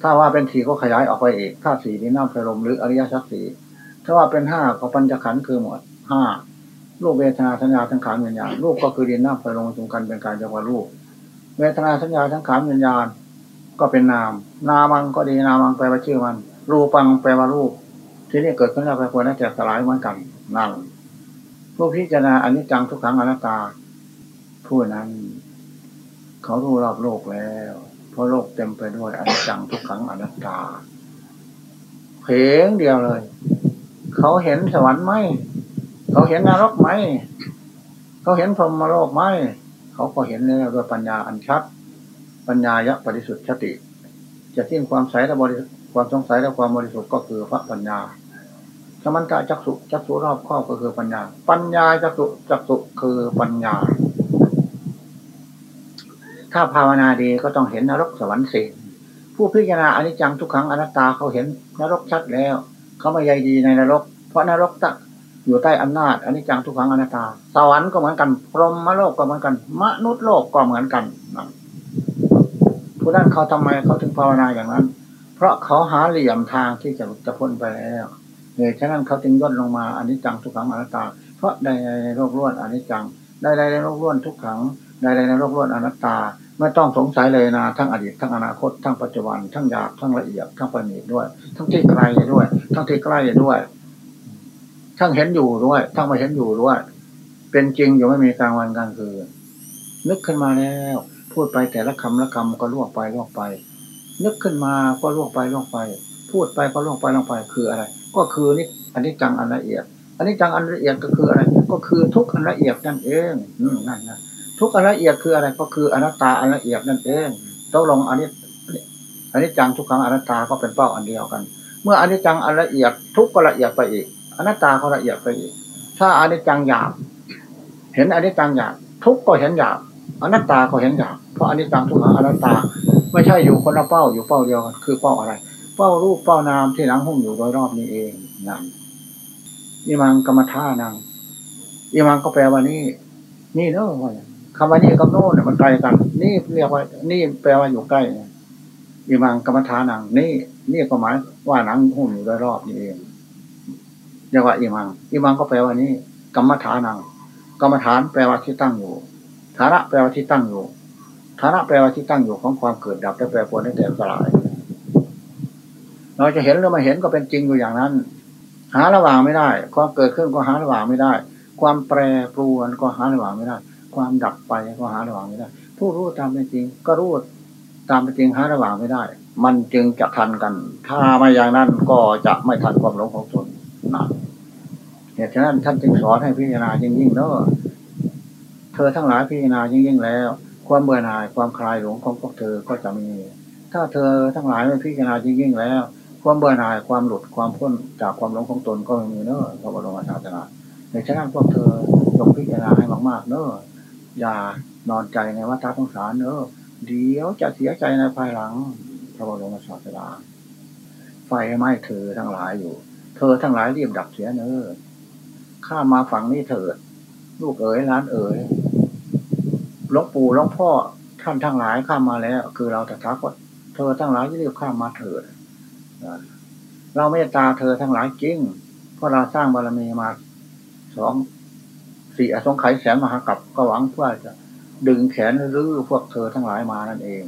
ถ้าว่าเป็นสี่ก็ขยายออกไปอีกถ้าสี่นี่น้ำพรมหรืออริยสัจสี่ถ้าว่าเป็นห้าก็ปัญจขันธ์คือหมวดห้ารูปเวทนาสัญญาทั้งขานวิญญาณรูปก็คือดินน้ำไฟลมรวมกันเป็นการจักว่ารูป เวทนาสัญญาทั้งขานวิญญาณก็เป็นนาม นามังก็ดีนามังแปลว่าชื่อมัน รูปังแปลว่ารูป ที่นี่เกิดขึ้นแล้วแปลว่าน่าจะสลายเหมือนกันนั่นผู้พิจารณาอนิจจังทุกขังอนัตตา ผู้นั้น เขารู้รอบโลกแล้ว เพราะโลกเต็มไปด้วยอนิจจังทุกขังอนัตตาเพียงเดียวเลย เขาเห็นสวรรค์ไหมเขาเห็นนรกไหมเขาเห็นพรหมโลกไหมเขาก็เห็นแล้วด้วยปัญญาอันชัด ปัญญายะปริสุทธิ์ชติ จะทิ้งความใสและบริ ความสงสัยและความบริสุทธิ์ก็คือพระปัญญาสมันตะจักสุจักสุรอบครอบก็คือปัญญา ปัญญาจักสุจักสุคือปัญญา ถ้าภาวนาดีก็ต้องเห็นนรกสวรรค์สี่ผู้พิจารณาอนิจจังทุกขังอนัตตาเขาเห็นนรกชัดแล้ว เขาไม่ใยดีในนรก เพราะนรกตะอยู่ใต้อำนาจอนิจจังทุกขังอนัตตา สวรรค์ก็เหมือนกัน พรหมโลกก็เหมือนกัน มนุษย์โลกก็เหมือนกันผู้นั้นเขาทำไมเขาถึงภาวนาอย่างนั้น เพราะเขาหาเหลี่ยมทางที่จะจะพ้นไปแล้วเหตุฉะนั้นเขาจึงย่นลงมาอนิจจังทุกขังอนัตตา เพราะใดในโลกล้วนอนิจจังใดในโลกล้วนทุกขังใดๆในโลกล้วนอนัตตา ไม่ต้องสงสัยเลยนะทั้งอดีตทั้งอนาคต ทั้งปัจจุบัน ทั้งหยาบทั้งละเอียดทั้งประณีตด้วย ทั้งที่ไกลด้วย ทั้งที่ใกล้ด้วย ทั้งเห็นอยู่ด้วย ทั้งไม่เห็นอยู่ด้วย เป็นจริงอยู่ไม่มีกลางวันกลางคืนนึกขึ้นมาแล้ว พูดไปแต่ละคำละคำก็ล่วงไปล่วงไป นึกขึ้นมาก็ล่วงไปล่วงไป พูดไปก็ล่วงไปล่วงไปคืออะไร ก็คือนี่อันนี้จังอันละเอียด อันนี้จังอันละเอียดก็คืออะไร ก็คือทุกอันละเอียดนั่นเองอืนั่นนะทุกอันละเอียดคืออะไรก็คืออนัตตาอันละเอียดนั่นเองต้องลงอันนี้อันนี้จังทุกครั้งอนัตตาก็เป็นเป้าอันเดียวกัน เมื่ออันนี้จังอันละเอียดทุกก็ละเอียดไปอีกอนัตตาก็ละเอียดไปอีก ถ้าอันนี้จังหยาบเห็นอันนี้จังหยาบทุกก็เห็นหยาบอนัตตาก็เห็นหยาบเพราะอันนี้จังทุกครั้งอนัตตา ไม่ใช่อยู่คนละเป้าอยู่เป้าเดียวกันคือเป้าอะไร เป้ารูปเป้านามที่หลังหุ้มอยู่โดยรอบนี้เองนั่นอิมังกรรมท่านังอิมังก็แปลว่านี่นี่เนอะว่าคำว่านี่กับโน่นเนี่ยมันไกลกัน นี่เรียกว่า นี่แปลว่าอยู่ใกล้อิมังกรรมฐานัง นี่ นี่ก็หมายว่าหนังหุ้มอยู่โดยรอบนี้เองเรียกว่าอิมังอิมังก็แปลว่านี่กรรมฐานังกรรมฐานแปลว่าที่ตั้งอยู่ฐานะแปลว่าที่ตั้งอยู่ ฐานะแปลว่าที่ตั้งอยู่ของความเกิดดับและแปรปรวนและแตกสลาย เราจะเห็นหรือไม่เห็นก็เป็นจริงอยู่อย่างนั้น หาระหว่างไม่ได้ ความเกิดขึ้นก็หาระหว่างไม่ได้ ความแปรปรวนก็หาระหว่างไม่ได้ ความดับไปก็หาระหว่างไม่ได้ ผู้รู้ตามเป็นจริง ก็รู้ตามเป็นจริงหาระหว่างไม่ได้ มันจึงจะทันกัน ถ้าไม่อย่างนั้นก็จะไม่ทันความหลงของตนนะเหตุฉะนั้นท่านจึงสอนให้พิจารณายิ่งยิ่งเนอะเธอทั้งหลายพิจารณายิ่งยิ่งแล้ว ความเบื่อหน่ายความคลายหลงของพวกเธอก็จะมี ถ้าเธอทั้งหลายไม่พิจารณายิ่งยิ่งแล้ว ความเบื่อหน่ายความหลุดความพ้นจากความหลงของตนก็ไม่มีเนอะพระบรมศาสนาในฉะนั้นพวกเธอจงพิจารณาให้มากๆเนอะอย่านอนใจในวัฏสงสารเนอะเดี๋ยวจะเสียใจในภายหลัง พระบรมศาสดาไฟไหม้เธอทั้งหลายอยู่ เธอทั้งหลายรีบดับเสียเนอะข้ามาฝั่งนี้เถิด ลูกเอ๋ยร้านเอ๋ย หลวงปู่หลวงพ่อท่านทั้งหลายข้ามมาแล้ว คือเราแต่ทักว่าเธอทั้งหลายรีบข้ามมาเถิดเราเมตตาเธอทั้งหลายจริงเพราะเราสร้างบารมีมาสองสี่อสงไขยแสนมหากับก็หวังเพื่อจะดึงแขนรื้อพวกเธอทั้งหลายมานั่นเอง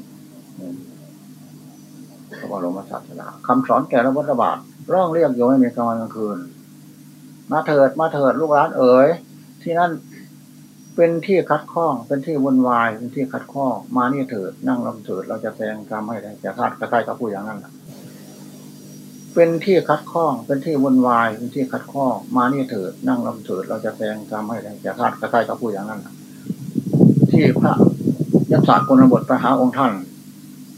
พระบรมศาสดาคำสอนแก่ละวัฏบาทร้องเรียกอยู่ไม่มีกลางวันกลางคืน มาเถิดมาเถิดลูกหลานเอ๋ยที่นั่น เป็นที่คัดข้อง เป็นที่วุ่นวาย เป็นที่คัดข้อง มานี่เถิด นั่งลำเถิด เราจะแสดงกรรมให้ได้จะคาดกระใกล้กับผู้อย่างนั้นเป็นที่คัดข้อง เป็นที่วุ่นวาย เป็นที่คัดข้อง มานี่เถิด นั่งลำเถิด เราจะแสดงกรรมให้ได้จะคาดกระใกล้กับผู้อย่างนั้นที่พระยักษ์กุณบทไปหาองค์ท่าน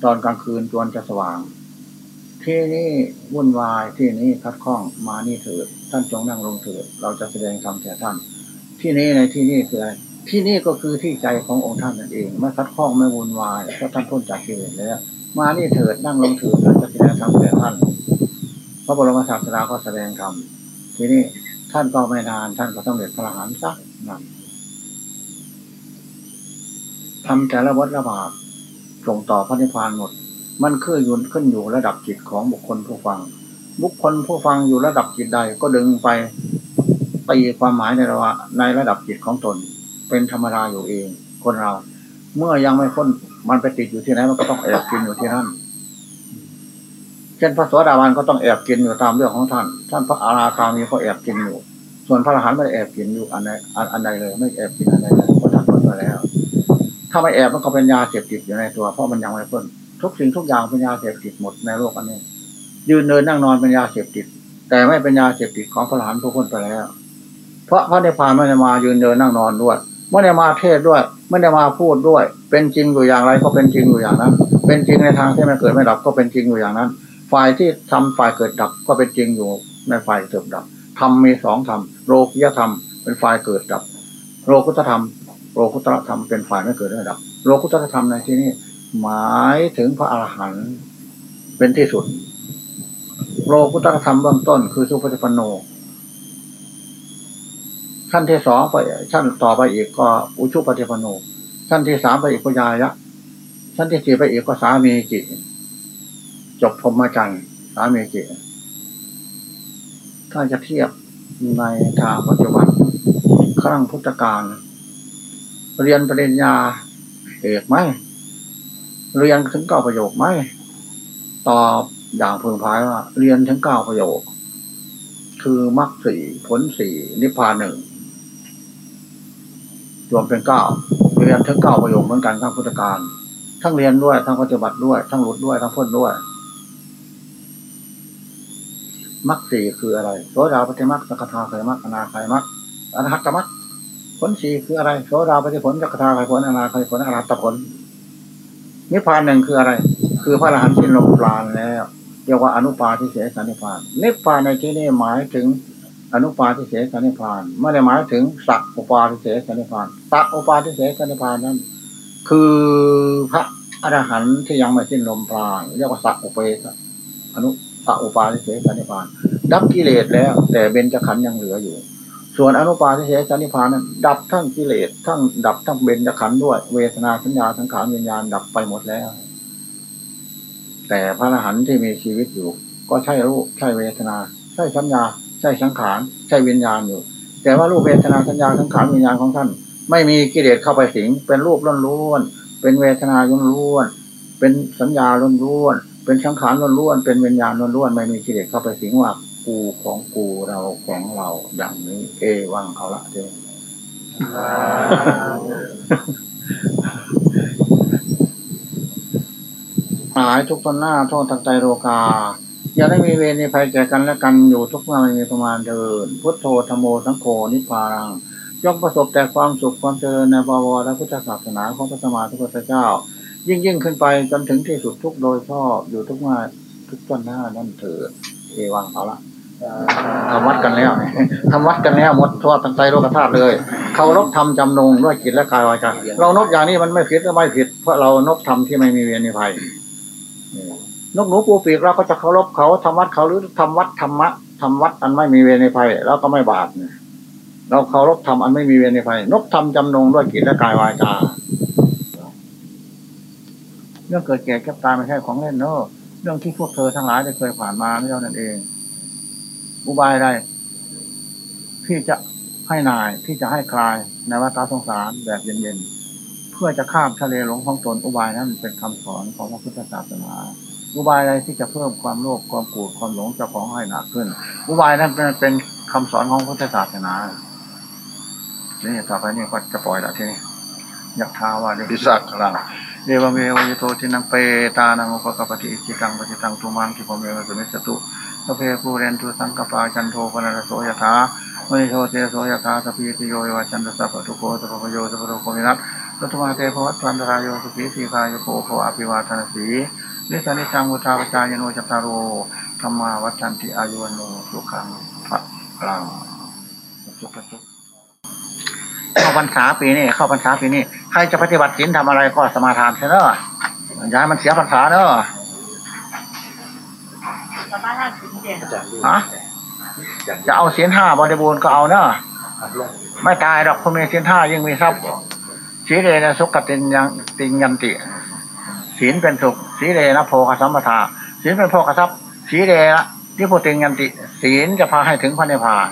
ตอนกลางคืนจวนจะสว่าง ที่นี่วุ่นวาย ที่นี่คัดข้อง มานี่เถิด ท่านจงนั่งลงเถิด เราจะแสดงธรรมแก่ท่าน ที่นี่ในที่นี่คืออะไรที่นี่ก็คือที่ใจขององค์ท่านนั่นเองไม่คัดข้องไม่วุ่นวายเพราะท่านพ้นจากกิเลสแล้ว มานี่เถิดนั่งลงเถิดเราจะแสดงธรรมแก่ท่านพระบรมศาสดาก็แสดงธรรมทีนี้ท่านก็ไม่นานท่านก็ต้องเด็ดพระหานซักนั่นทำแต่ละวัดละบาปส่งต่อพระนิพพานหมด มันขึ้นยู่ขึ้นอยู่ระดับจิตของบุคคลผู้ฟัง บุคคลผู้ฟังอยู่ระดับจิตใดก็ดึงไป ตีความหมายในระในระดับจิตของตน เป็นธรรมดาอยู่เอง คนเรา เมื่อยังไม่พ้นมันไปติดอยู่ที่ไหนมันก็ต้องแอบกินอยู่ที่นั่นเช่นพระสวสดาวันก็ต้องแอบกินอยู่ตามเรื่องของท่าน ท่านพระอาราคามีก็แอบกินอยู่ ส่วนพระอรหันต์ไม่ได้แอบกินอยู่อันใดอันใดเลย ไม่แอบกินอันใดเลยเพราะท่านพ้นมาแล้ว ถ้าไม่แอบมันก็เป็นยาเสพติดอยู่ในตัว เพราะมันยังไม่พ้นทุกสิ่งทุกอย่างเป็นยาเสพติดหมดในโลกอันนี้ยืนเดินนั่งนอนเป็นยาเสพติด แต่ไม่เป็นยาเสพติดของพระอรหันต์ผู้พ้นไปแล้ว เพราะพระนิพพานไม่ได้มายืนเดินนั่งนอนด้วยไม่ได้มาเทศด้วยไม่ได้มาพูดด้วย เป็นจริงอยู่อย่างไรก็เป็นจริงอยู่อย่างนั้น เป็นจริงในทางที่ไม่เกิดไม่ดับก็เป็นจริงอยู่อย่างนั้น ฝ่ายที่ทำฝ่ายเกิดดับก็เป็นจริงอยู่ในฝ่ายเกิดดับธรรมมีสองธรรมโลกิยธรรมเป็นฝ่ายเกิดดับโลกุตธรรมโลกุตรธรรมเป็นฝ่ายไม่เกิดไม่ดับโลกุตรธรรมในที่นี้หมายถึงพระอรหันต์เป็นที่สุด โลกุตรธรรมเบื้องต้นคือสุปฏิปันโน ขั้นที่สองไปขั้นต่อไปอีกก็อุชุปฏิปันโนขั้นที่สามไปอีกก็ยายะขั้นที่สี่ไปอีกก็สามีจิตจบพรมจรรย์สามีจิตถ้าจะเทียบในทางปัจจุบันครั้งพุทธกาลเรียนปริญญาเอกไหมเรียนถึงเก้าประโยคไหมตอบอย่างพึงพายว่า เรียนถึงเก้าประโยค คือมรรคสี่ผลสี่นิพพานหนึ่ง รวมเป็นเก้าเรียนถึงเก้าประโยคเหมือนกันทั้งพุทธการ ทั้งเรียนด้วย ทั้งปฏิบัติด้วย ทั้งหลุดด้วย ทั้งพ้นด้วยมรรคสี่คืออะไรโสดาปฏิมรรคสกทาเคมรรคอนาคายมรรคอรหัตมรรคผลสี่คืออะไรโสดาปฏิผลสกทาเคผลอนาคายผลอรหัตผลนิพพานหนึ่งคืออะไร คือพระอรหันต์สิ้นลมปราณแล้วเรียกว่าอนุปาทิเสสนิพพาน นิพพานในที่นี้หมายถึง อนุปาทิเสสนิพานไม่ได้หมายถึงสักอุปาทิเสสนิพานสักอุปาทิเสสนิพานนั้น คือพระอรหันต์ที่ยังไม่สิ้นลมปราณเรียกว่าสักอุเปสอนุสักอุปาทิเสสนิพานดับกิเลสแล้ว แต่เบญจขันธ์ยังเหลืออยู่ ส่วนอนุปาทิเสสนิพพานนั้น ดับทั้งกิเลสทั้งดับทั้งเบญจขันธ์ด้วย เวทนาสัญญาสังขารวิญญาณดับไปหมดแล้ว แต่พระอรหันต์ที่มีชีวิตอยู่ ก็ใช่รูปใช่เวทนา ใช่สัญญา ใช่สังขารใช่วิญญาณอยู่ แต่ว่ารูปเวทนาสัญญาสังขารวิญญาณของท่าน ไม่มีกิเลสเข้าไปสิง เป็นรูปล้วน เป็นเวทนาล้วน เป็นสัญญาล้วน เป็นสังขารล้วน เป็นวิญญาณล้วน ไม่มีกิเลสเข้าไปสิงว่ากูของกูเราของเราอย่างนี้ เอวังเอาละเด้หายทุกตนหน้าโทษทางใจโรกา อย่าได้มีเวรในภัยแก่กันและกันอยู่ทุกเมื่อไม่มีประมาณเดินพุทโธธโมสังโฆนิพพานังย่อมประสบแต่ความสุขความเจริญในบวรและพุทธศาสนาของพระสมมาทุกพุทธเจ้า ยิ่งยิ่งขึ้นไปจนถึงที่สุดทุกโดยชอบอยู่ทุกเมื่อทุกต้นหน้านั่นเถิดเอวังเอาละทำวัดกันแล้วทำวัดกันแล้วหมดทั่วทั้งใจโลกธาตุเลยเคารพธรรมจำนงด้วยจิตและกายวาจาเรานบอย่างนี้มันไม่ผิดก็ไม่ผิด เพราะเรานบธรรมที่ไม่มีเวรในภัย นกหนูปูปีกเราก็จะเคารพเขาทำวัดเขาหรือทำวัดธรรมะทำวัดอันไม่มีเวรในภัยแล้วก็ไม่บาปเนี่ยเราเคารพธรรมอันไม่มีเวรในภัย นกธรรมจำนงด้วยกิจและกายวาจาเรื่องเกิดแก่เก็บตายไม่ใช่ของเล่นเนอะเรื่องที่พวกเธอทั้งหลายได้เคยผ่านมาไม่เท่านั้นเอง อุบายใดที่จะให้นายที่จะให้คลายในวัฏสงสารแบบเย็นๆ เพื่อจะข้ามทะเลหลงของตนอุบายนั้นเป็นคำสอนของพระพุทธศาสนา อุบายอะไรที่จะเพิ่มความโลภความโกรธความหลงเจ้าของให้หนักขึ้น อุบายนั้นเป็นเป็นคำสอนของพุทธศาสนานี่ต่อไปนี่ก็จะปล่อยแล้วทีนี้ยักษ์ท้าว่าเดวิสักลังเดวเมวยิโตทินังเปตานังอุปกปปติอิจิตังปฏิตังตุมังคิปเมวสุมิสตุสเพปูเรนตุสังกปาจันโทปนรโสยถามณิโชเตโสยถาสพีติโยยวจันตสัพพทุโกสัพพโยสัพพโรโคมินัส รัตมาเตภวัตวันตรายโยสุขีสีกายโกโภอภิวาทนาสีนิสานิจังวุฒาปจายโนจัตตารโรธรรมาวัชันติอายุวโนสุขังพระกลังสุขสุขเข้าพรรษาปีนี้เข้าพรรษาปีนี้ใครจะปฏิบัติศีลทำอะไรก็สมาทานใช่เนอะย้ายมันเสียพรรษาเนอะฮะจะเอาศีลห้าบริบูรณ์ก็เอาเนอะไม่ตายดอกคุณมีศีลห้ายิ่งมีทรัพย์ สีเดนะสุขตินยังติงยันติ ศีลเป็นสุข สีเลนะโพคสัมปทาศีลเป็นโพคทรัพย์สีเลนะที่พูดถึงยันติ ศีลจะพาให้ถึงพระนิพพาน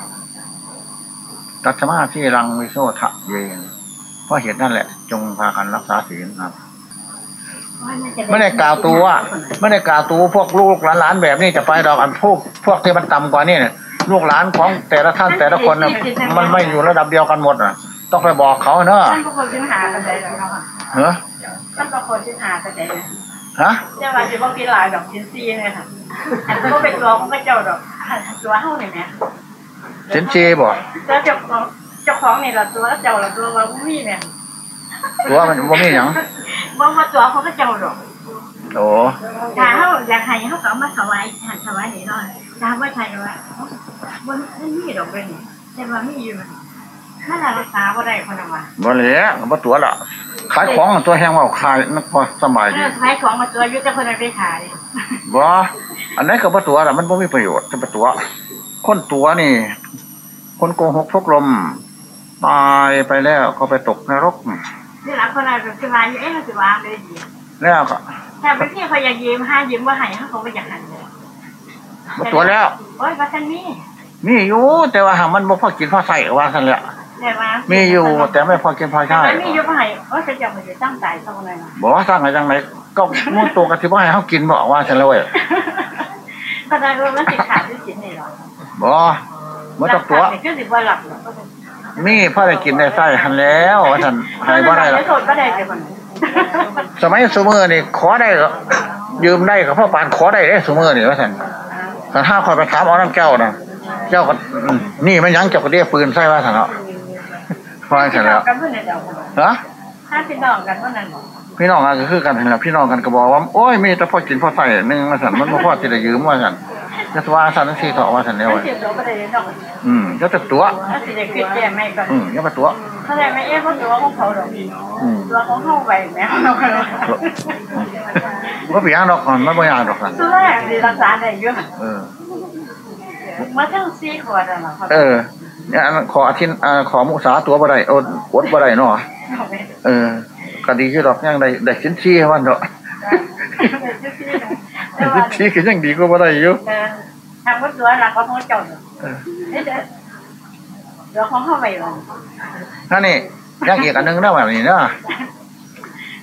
ตัชมาที่รังวิโสทะเยนเพราะเหตุนั่นแหละ จงพากันรักษาศีลครับ ไม่ได้กล่าวตัวไม่ได้กล่าวตัวพวกลูกหลานแบบนี้จะไปดอกอันพวกพวกที่มันต่ำกว่านี่เนี่ยลูกหลานของแต่ละท่านแต่ละคนมันไม่อยู่ระดับเดียวกันหมดอะ ต้องไปบอกเขาเนอะ
ท่านก็คนชิ้นหากันใจแล้วค่ะ
เฮ้อ
ท่านก็คนชิ้นหากันใจเลย
ฮะ
เจ้าว่าจะบอกกินหลายดอกชิ้นซีเลยค่ะอันก็เป็นตัวของพระเจ้าดอกตัวเฮาเนี่ยนะ
สินชีบ่
ตัวเจ้าของเจ้าของนี่ละตัวเจ้าละตัวว่าวิ่งเนี่ย
ตัวมันบ่มีหยัง
บอกว่าตัวของพระเจ้าดอก
โอ้
ถ้าเฮาอยากให้เฮาก็เอามาถวายหันถวายนี่เนาะถ้าว่าใช่ว่ามันมันมีดอกเลยนี่แต่ว่ามีอยู่มัน ถ้าเรารักษาบ่ได้คนละว่า
บ่เหลยบ่ตัวละขายของตัวแห้งว่าขายนักพอสบาย
เอ
ดี
อขายของมาตัวอยู่แต่คนละไปขาย
บ่อันนั้นก็บ่ตัวละมันบ่มีประโยชน์จะบ่ตัว คนตัวนี่ คนโกหกพกลมตายไปแล้วก็ไปตกนรก
นี่ละคนละสิว่าอยู่เอ๊ะมันสิวางเลยดี
แล้วก็
แต่บางทีเขาอยากยืมห้ายืมว่าให้เขาเขาไม่อยากหันเลย
บ่ตัวแล้ว
โอ้ยว่าท่านนี่
มีอยู่แต่ว่าหามันบ่พอกินพอใส่ว่าซั่นแหละ
แแต่ว่า
มีอยู่แต่ไม่พอกินพอ
แต่
ใช้
ว่ามีอยู่ไผ่ว่าจะจะมันจะตั้งใจตรงไหนล่ะ
บอกว่าสร้างอะไรจังไหนก็มุ่งตัวกันที่ว่าให้เขากินบอกว่าฉันเลย
ก็ได้ว่ามันติดขาดที่จิตนี่หรอ
บอกมันต้องตัว
นี่คือสิว่าหลับ
มีพ่อได้กินได้ไส้หันแล้วว่าฉันใหายว่าได้หรอก
โทษก็ได้แต่คน
สมัยสมือนี่ขอได้ก็ยืมได้กับพ่อปานขอได้ได้สมือนี่ว่าฉันแต่ถ้าคอยไปถามเอาน้ำแก้วนะเจ้าก็อืมนี่มันยังเจ้าก็เรียกปืนใส่ว่าฉันเนาะ พอฉันแล้ว
กันเพื่อนเดียวกัน
ฮะ
ถ้าพี่น้องกันเมื่อนั้น
พี่น้องกันก็คือกันนั่นแหละพี่น้องกันก็บอกว่าโอ้ยมีแต่พ่อกินพ่อใส่หนึ่งว่าฉันมันบ่พ่อที่จะยืมว่าฉันจะว่าฉันนั่นสี่ต่อว่าฉันแล้ว
ไม่
เว้ย
เจ็บตัวก็ได้น้อง
อืมจะตัว
ถ้าสิจะคิดแก้ไม่ก่อน
อืมอยังมาตัว
เขาได้ไม่เอ๊ะเพราะตัวของเขาหรอก
อืม
ตัวของเขาไปแม่เขา
ก็เปลี่ยนดอกมันไม่ยากดอกนั่น
ตัวแรกดีรักษาได้เยอะ
เออ
มาทั้งสี่ขวดอะเหรอ
เออเนี่ยอัน ขออาทิตย์อ่าขอมุสาตัวบ่ได้อดอดบ่ได้เนาะเออก็ดีคือดอกยังได้ได้ชิ้นชี้ให้วันเนาะชิ้นชี้ก็ยังดีกว่าบ่ได้อยู่
ทำก็ตัวรักก็ของเจ้าเดี๋ยวของเข้าไปหรอ
นั่นนี่ยังอีกอันหนึงนะแบบนี้เนาะ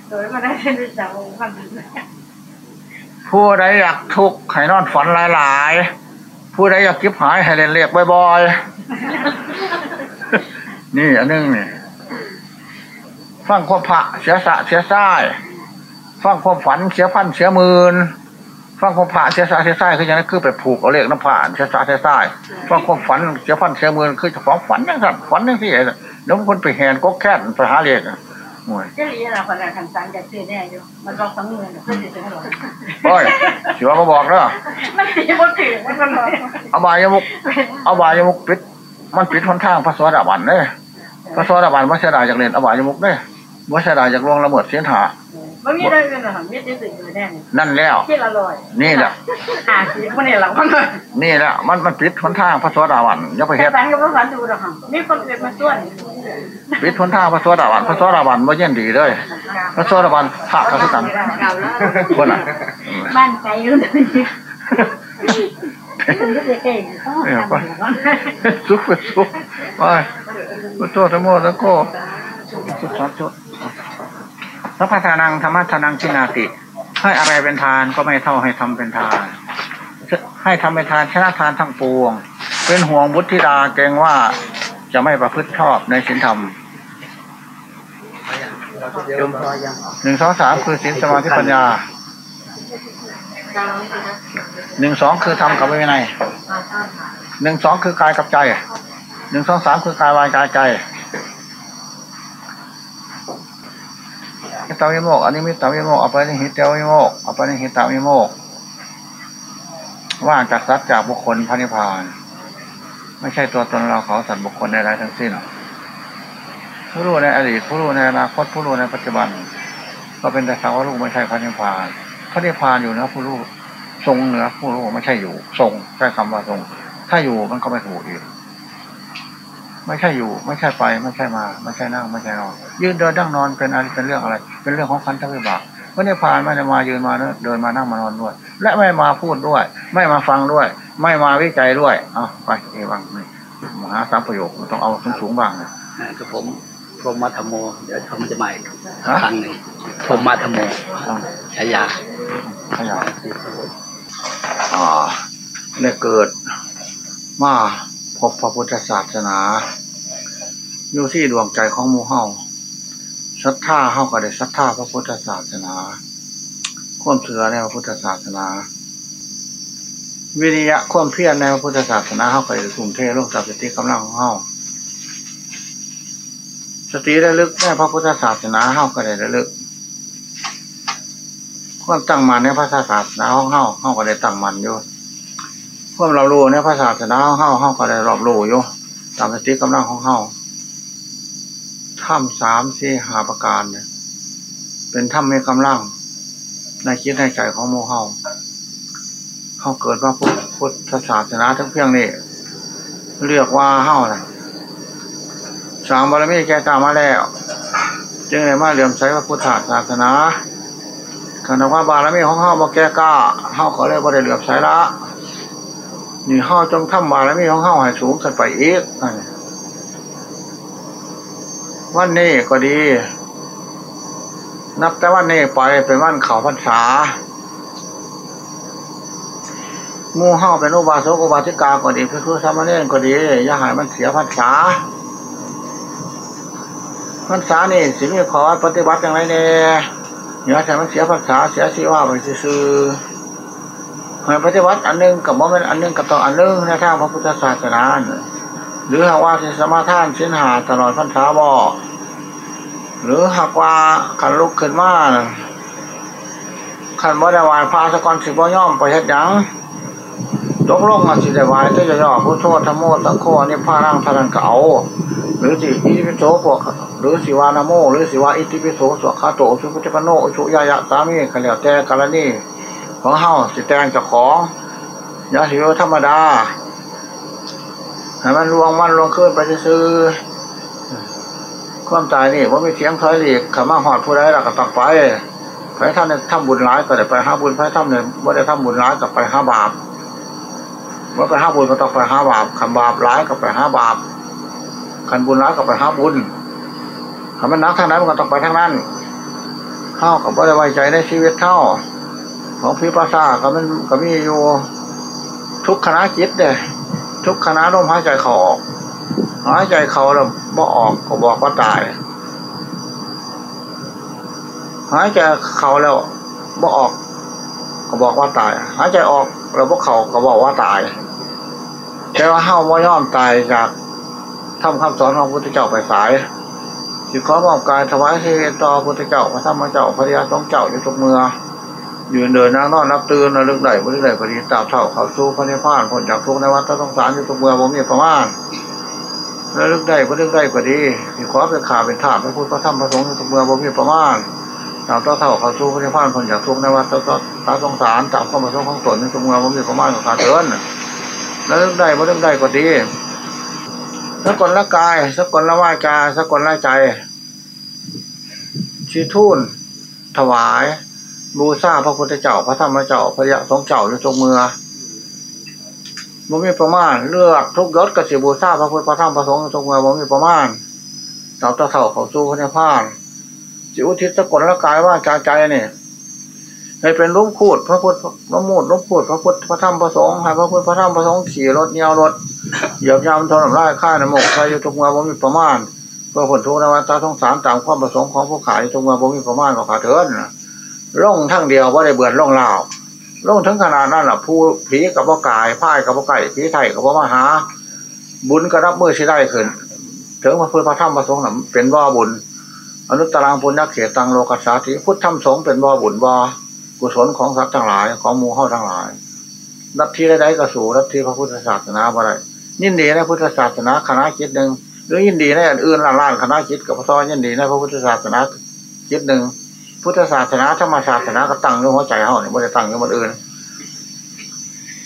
โดยมาได้เป็นสาวพัน
ผู้ใดอยากทุกข์ให้นอนฝันหลายๆ ผู้ใดอยากกิบหายให้เล่นเรียกบ่อยๆนี่อันหนึงนี่ฟังความพระเสียสะเสียส้ายฟังความฝันเสียพันเสียหมื่นฟังความพระเสียสะเสียส้ายคืออย่างนั้นคือไปผูกเอาเลขน้ำผ่านเสียสะเสียส้ายฟังความฝันเสียพันเสียหมื่นคือเจะของฝันยังสั่นฝันยังที่เดี๋ยวมันคนไปแหนก็แค่นไปหาเลข อะโอ้ย
เจ้าลีเราคนละคำสังจะซื้อแน่อยู่มันรอสองเงินเพื่อจะซื้อห้เรา
โอ้ยสิว่ามาบอกเนาะ
มันตีบ่ถือมันมัน
อบายมุกเอาบายมุกปิด มันปิดทนข้างพระสวัสดิบันเด้พระสวัสดิบันไม่เสดายจากเรียนอบายมุกเด้ไม่เสียดายจากลวงละเมิดเสียนหา
มันมีได้เงินหรอมีได้สื่อแน่
นั่นแล้ว
ที่ละลอย
นี่แหละ
หาสีพวกนี้เราพังเลย
นี่แหละมันมันปิดทนทางพระสวัสดิบันอย่าไป
แต่
เฮ็ด
แฟนก็ไม่ฝันดูหรอกมีคนเกิดมาส่วน
ปิดทนทางพระสวัสดิบันพระสวัสดิบันไม่เย็นดีเลยพระสวัสดิบันพระก็คือกันคนอะ
บ้านไกลอยู่เลยมันก็เก่ง
สุขสุขไปพุทโธธรรมโมสังโฆสุขสันต์ สัพพทานังธรรมะทานังชินาติ ให้อะไรเป็นทานก็ไม่เท่าให้ทำเป็นทาน ให้ทำเป็นทานชนะทานทั้งปวง เป็นห่วงบุตรธิดาเกรงว่าจะไม่ประพฤติชอบในศีลธรรมหนึ่งสองสามคือศีลสมาธิปัญญาหนึ่งสองคือทำกับวินัยหนึ่งสองคือกายกับใจหนึ่งสองสามคือกายวายกายใจ มิตาวิโมกอันนี้มิตาวิโมกเอาไปในหิตเตวิโมกเอาไปในหิตตาวิโมกว่างจากสัตว์จากบุคคลพระนิพพาน ไม่ใช่ตัวตนเราเขาสัตว์บุคคลใดๆทั้งสิ้นผู้รู้ในอดีตผู้รู้ในอนาคตผู้รู้ในปัจจุบัน ก็เป็นแต่สักว่ารู้ไม่ใช่พระนิพพานพระนิพพานอยู่นือผู้รู้ทรงเหนือผู้รู้ไม่ใช่อยู่ ทรงใช้คำว่าทรง ถ้าอยู่มันก็ไม่ถูกอีก ไม่ใช่อยู่ ไม่ใช่ไป ไม่ใช่มา ไม่ใช่นั่ง ไม่ใช่นอน ยืนเดินนั่งนอนเป็นอะไรเป็นเรื่องอะไร เป็นเรื่องของขันธ์วิบากพระนิพพานไม่ได้มายืนมาเดินมานั่งมานอนด้วย และไม่มาพูดด้วย ไม่มาฟังด้วย ไม่มาวิจัยด้วยเอาไปเอวังนี่มหาสามประโยคต้องเอาสูงๆบ้างนะ
ก็ผมพรหมธรรมโม เดี๋ยวเขามันจะมาอีก
ฮะ
ครั้งหนึ่งพรหมธรรมโม
อ่า
ฉายา
ขยายอ่าได้เกิดมา พบพระพุทธศาสนา อยู่ที่ดวงใจของมูเฮาศรัทธาเฮาก็ได้ศรัทธาพระพุทธศาสนาควมเชื่อในพระพุทธศาสนา วิริยะควมเพียรในพระพุทธศาสนาเฮาก็ได้ทุ่มเทลงกับสติกำลังของเฮาสติระลึกในพระพุทธศาสนาเฮาก็ได้ระลึกความตั้งมันในพระศาสนาของเฮาเฮาก็ได้ตั้งมันอยู่ ความเรารู้ในพระศาสนาของเฮาเฮาก็ได้รอบรู้อยู่ตามสติกำลังของเฮาถ้ำสามสี่หาประการเนี่ยเป็นถ้ำมีกำลังในคิดในใจของโมเฮาเฮาเกิดมาพุทธศาสนาทั้งเพียงนี้เรียกว่าเฮานะสามบารมีแก่กล้ามาแล้ว จึงได้มาเหลื่อมใสพระพุทธศาสนาขณะว่าบารมีของเฮาบ่แก่กล้าเฮาก็เลยบ่ได้เหลือใส่ละ นี่เฮาจงทำบารมีของเฮาให้สูงขึ้นไปอีกวันนี้ก็ดี นับแต่วันนี้ไปเป็นวันเขาพรรษาหมู่เฮาเป็นอุบาสกอุบาสิกาก็ดีพิคุสามเณรก็ดีอย่าใหายมันเสียพรรษาพรรษานี่สิมีขอปฏิบัติอย่างไรเนี่ยอย่าใหายมันเสียพรรษาเสียชีวะไปซื้อ ปฏิบัติอันหนึงกับบ่แม่นอันหนึงกับต้ออันหนึงในทางพระพุทธศาสนาหรือหากว่าจะสมาทานสินหาตลอดพรรษาบ่หรือหากว่าขันลุกขึ้นมาน่ะขันบ่ได้ไหวพระสกอนสิบ่ย่อมไปเฮ็ดหยังตกลงมาสิได้วายจะย่อพุทโธธรรมโมสังโฆนี่พาร่างทารันเก่าหรือสิอิติปิโสพวกหรือสิวานโมหรือสิวาอิติปิโสสวคาโตสุพุทธปโนอุชุยายะสามีขแล้วแต่กาลนี่ ของเฮาสิแตงจ้าของยาสิโยธรรมดาให้มันลวงมันลวงขึ้นไปซื้อความตายนี่ว่ามีเทียงถอยหลีกขามาหอดผู้ใดเราก็ต้องไปใครท่านเนี่ยทำบุญร้ายก็ได้ไปห้าบุญใครท่านเนี่ยว่าได้ทำบุญร้ายก็ไปห้าบาปว่าไปห้าบุญก็ต้องไปห้าบาปขันบาปร้ายก็ไปห้าบาปขันบุญร้ายก็ไปห้าบุญขันมันนักทางนั้นมันก็ต้องไปทางนั้นเข้ากับว่าไว้ใจในชีวิตเท่า ของพิปัสสาก็มันก็มีอยู่ทุกคณะจิตเนี่ยทุกคณะลมหายใจเขาออกหายใจเขาแล้วบ่ออกก็บอกว่าตาย หายใจเขาแล้วบ่ออกก็บอกว่าตาย หายใจออกแล้วพวกเขาก็บอกว่าตายแต่ว่าเฮาว่ย่อมตายจากทำคำสอนของพระพุทธเจ้าไปสายสิขอมอบกายถวายเทต่อพระพุทธเจ้าพระธรรมเจ้าพระยาสองเจ้าอยู่ทุกเมือ ยืนเดินนั่งนอนนับตื่นระลึกได้บริได้ปฏิตามเท่าเขาสู้พระนิพพานผลจากทุกในวัฏสงสารอยู่ทุกเมือบ่มีประมาณระลึกได้บริได้ก็ดีสิขอเป็นขาเป็นถาเป็นพุทธพระธรรมพระสงฆ์อยู่ทุกเมือบ่มีประมาณตามเท่าเท่าเขาสู้พระนิพพานผลจากทุกในวัฏสงสารตามข้อมาสงของตนอยู่ทุกเมือบ่มีประมาณกับขาเดินระลึกได้บริได้ก็ดีสักลละกายสักลละวาจาสกลละใจชีทูนถวาย บูชาพระพุทธเจ้า พระธรรมเจ้า พระยะสงเจ้าอยู่ทุกเมือบ่มีประมาณเลือกทุกยศกสิบูชาพระพุทธพระธรรมพระสงฆ์ทุกเมือบ่มีประมาณเต่าเต่าเท่าเขาสู้พระนิพานจิอุทิศสกลละกายว่าใจใจนี่ให้เป็นลุ่มคูดพระพุทธพระมูดลุ่มคูดพระพุทธพระธรรมพระสงฆ์ให้พระพุทธพระธรรมพระสงฆ์ขี่รถเนียวรถเหยียบยามทนน้ำลายข้าในหมกใครอยู่ทุกเมือบ่มีประมาณเพื่อผลทุกข์ในวันตาสงสารตามความประสงค์ของผู้ขายทุกเมือบ่มีประมาณก็ขาดเถินนะ ล่องทั้งเดียวว่าได้เบื่อล่องลาวล่องทั้งขนาดนั้นแหละผู้ผีกับพ่อกายพ่ายกับพ่อไก่ผีไทยกับพ่อมหา บุญกระดับมือที่ได้ขึ้นถึงพระพุทธพระธรรมพระสงฆ์เป็นบ่อบุญ อนุตตรังปุญญเขตังโลกัสสาธิพุทธธรรมสงฆ์เป็นบ่อบุญบ่อกุศลของสัตว์ทั้งหลาย ของมู่เข้าทั้งหลายรัฐที่ใดๆก็สู่รัฐที่พระพุทธศาสนาบ่ได้ยินดีในพุทธศาสนาคณะคิดหนึ่งหรือยินดีในอันอื่นล้านๆคณะคิดกับพระซ้อยินดีในพระพุทธศาสนาคิดหนึ่ง พุทธศาสนาธรรมศาสนาก็ตั้งอยู่หัวใจเฮาเนี่ยไม่ได้ตั้งอยู่บนอื่น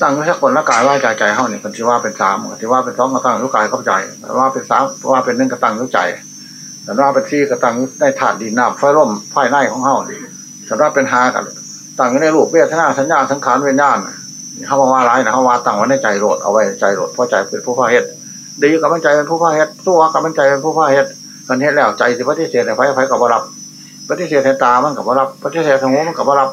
ตั้งอยู่สักคนละกายว่าใจใจเฮาเนี่ยคนที่ว่าเป็นสามที่ว่าเป็นสองก็ตั้งอยู่กายกับใจว่าเป็นสามว่าเป็นหนึ่งก็ตั้งอยู่ใจแต่ว่าเป็นสี่ก็ตั้งอยู่ในถาดดินน้ำไฟร่มไฟในของเฮาแต่ว่าเป็นหากันตั้งอยู่ในรูปเวทนาสัญญาสังขารเวียนญาณเขาว่าร้ายนะเขาว่าตั้งไว้ในใจโหลดเอาไว้ใจโหลดเพราะใจเป็นผู้พาเหตุดีกับมันใจเป็นผู้พาเหตุตัวกับมันใจเป็นผู้พาเหตุกันเหตุแล้วใจสิปฏิเสธไฟไฟกับวรับ ปฏิเสธตามันกับว่ารับปฏิเสธทางหูมันกับว่ารับ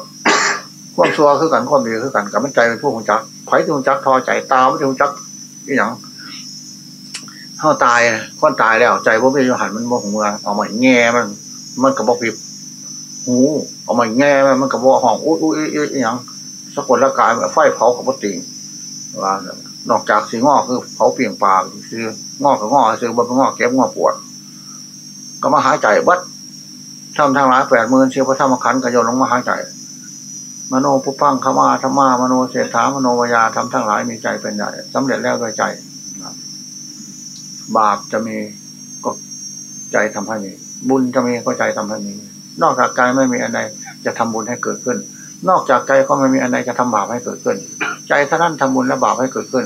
ความชัวคือกันความดีคือกันกับมันใจเป็นผู้หงจักไผ่ที่หงจักทอใจตาไม่หงจักนี่อย่างเข้าตายคนตายแล้ว ใจพวกพี่ยหันมันโมหงเมืองเอามาแง่มัน มันกับบอกผิดหูเอามาแง่มันมันกับว่าห้องอุ้ยอุ้ยอุ้ยอย่างสะกดละกายไฟเผากับปติงว่านอกจากสีงอคือเผาเปลี่ยงปลาคืองอกับงอคือบนงอเก็บงอปวด ก็มาหายใจบัด ทำทางหลายแปดหมื่นเชื่อพระธรรมขันธ์กโยนลงมาหาใจมโนปุพังขมาธรรมามโนเศรษฐามโนวายาทำทั้งหลายมีใจเป็นใหญ่สำเร็จแล้วโดยใจ บาปจะมีก็ใจทำให้มีบุญจะมีก็ใจทำให้มีนอกจากกายไม่มีอะไรจะทำบุญให้เกิดขึ้น นอกจากใจก็ไม่มีอะไรจะทำบาปให้เกิดขึ้น ใจท่านั้นทำบุญและบาปให้เกิดขึ้น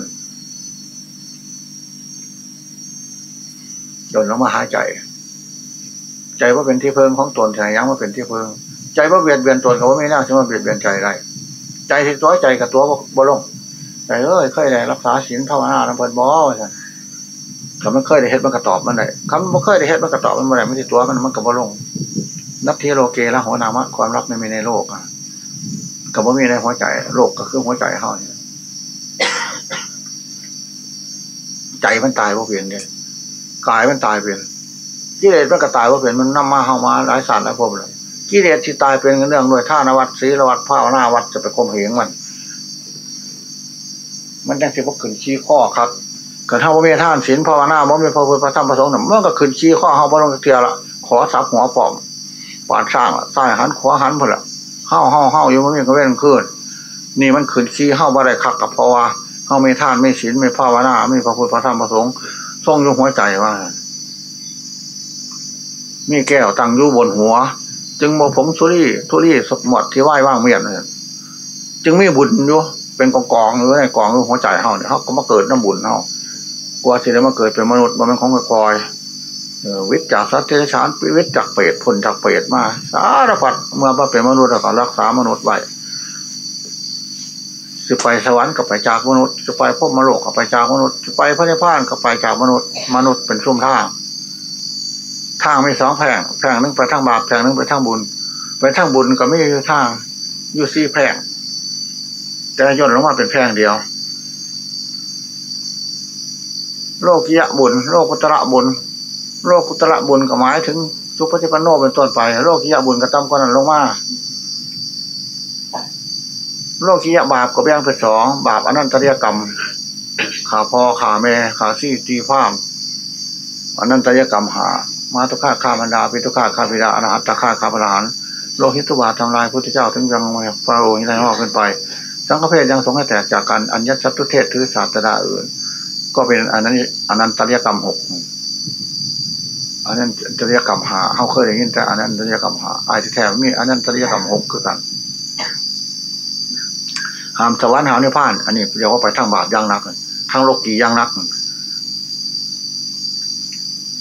โยนลงมาหาใจ ใจว่าเป็นที่เพิงของตนใจยังว่าเป็นที่เพิง ใจว่าเบียดเบียนตนเขาว่าไม่น่าจะมาเบียดเบียนใจไรใจที่ตัวใจกับตัวบ่ลงใจเอ้ยเคยได้รักษาศีลภาวนาทำเพิ่นบ่ใช่เคำมันเคยได้เฮ็ดมันกระตอบมันได้คำมันเคยได้เฮ็ดมันกระตอบมันไม่ได้ไม่ใช่ตัวมันมันกับว่ลง นับเทโลเกละหัวนามะความรักไม่มีในโลกอะกับว่ามีในหัวใจโลกก็คือหัวใจเขาเนี่ยใจมันตายว่าะเปลี่ยนเลยกายมันตายเปลี่ยน กิเลสมันก็ตายว่าเปลี่ยนมันนำมาเข้ามาหลายสารหลายภพเลยกิเลสที่ตายเป็นเรื่องด้วยท่านวัดศีลวัดภาวนาวัดจะไปคมเหงมัน มันยังสิบกขึ้นชี้ข้อครับเกิดเท่าว่ามีท่านศีลภาวนาบ่มีพระพุทธพระธรรมพระสงฆ์น่ะมันก็ขึ้นชี้ข้อเฮาบ่ลงเทียละขอสับหัวปอมปาดสร้างละใต้หันขวาหันพุ่นละเฮาเฮาเฮาอยู่บ่มีก็เว้นขึ้นนี่มันขึ้นชี้เฮาบ่ได้คักกับเพราะว่าเฮาไมีท่านไมีศีลไมีภาวนาไมีพระพุทธพระธรรมพระสงฆ์ทรงอยู่หัวใจว่า มีแก้วตั้งอยู่บนหัว จึงบ่ผมสุรีทุรีสมดที่ไหว้ว่างเมียนเนี่ยจึงมีบุญอยู่เป็นกองกองๆอยู่ในกองอยู่หัวใจเฮาเนี่ยเฮาก็มาเกิดน้ำบุญเฮากว่าสิได้มาเกิดเป็นมนุษย์บ่แมันของกอยๆเออวิทย์จากสัตว์เดรัจฉานวิทย์จากเปรตผลจากเปรตมา สารพัดเมื่อมาเป็นมนุษย์แล้วก็รักษามนุษย์ไว้จะไปสวรรค์ก็ไปจากมนุษย์จะไปพบมโลกก็ไปจากมนุษย์จะไปพระนิพพานก็ไปจากมนุษย์ มนุษย์เป็นชุ่มท่าง ทางมีสองแผงแผงนึงไปทางบาปแผงนึงไปทางบุญ ไปทางบุญก็ไม่อยู่ทางอยู่สี่แผงแต่ย่นลงมาเป็นแผงเดียว โลกิยะบุญ โลกุตระบุญ โลกุตระบุญก็หมายถึงสุปฏิปันโนเป็นต้นไป โลกิยะบุญก็ตามกันนั้นลงมาโลกิยะบาปก็แบ่งเป็นสองบาปอนันตริยกรรมขาพ่อขาแม่ขาซี่ตีพามอนันตริยกรรมหา มาตุฆาข้ามันดาปิตุฆาข้าพิดาอนาหัตตฆาข้าพรหานโลหิตุบาททำลายพุทธเจ้าถึงยังพระโอหิตันหอกขึ้นไป สังฆเพศยังสงให้แตกจากกันอัญญสัตตุเทศถือศาสตราอื่น ก็เป็นอันนั้นอันนั้นตริยกรรมหกอันนั้นตริยกรรมหาเขาเคยได้ยินแต่อันนั้นตริยกรรมหาไอ้ที่แท้มีอันนั้นตริยกรรมหกคือกันหามสวรรค์หามนิพพาน อันนี้เรียกว่าไปทางบาปย่างนักทางโลกีย่างนัก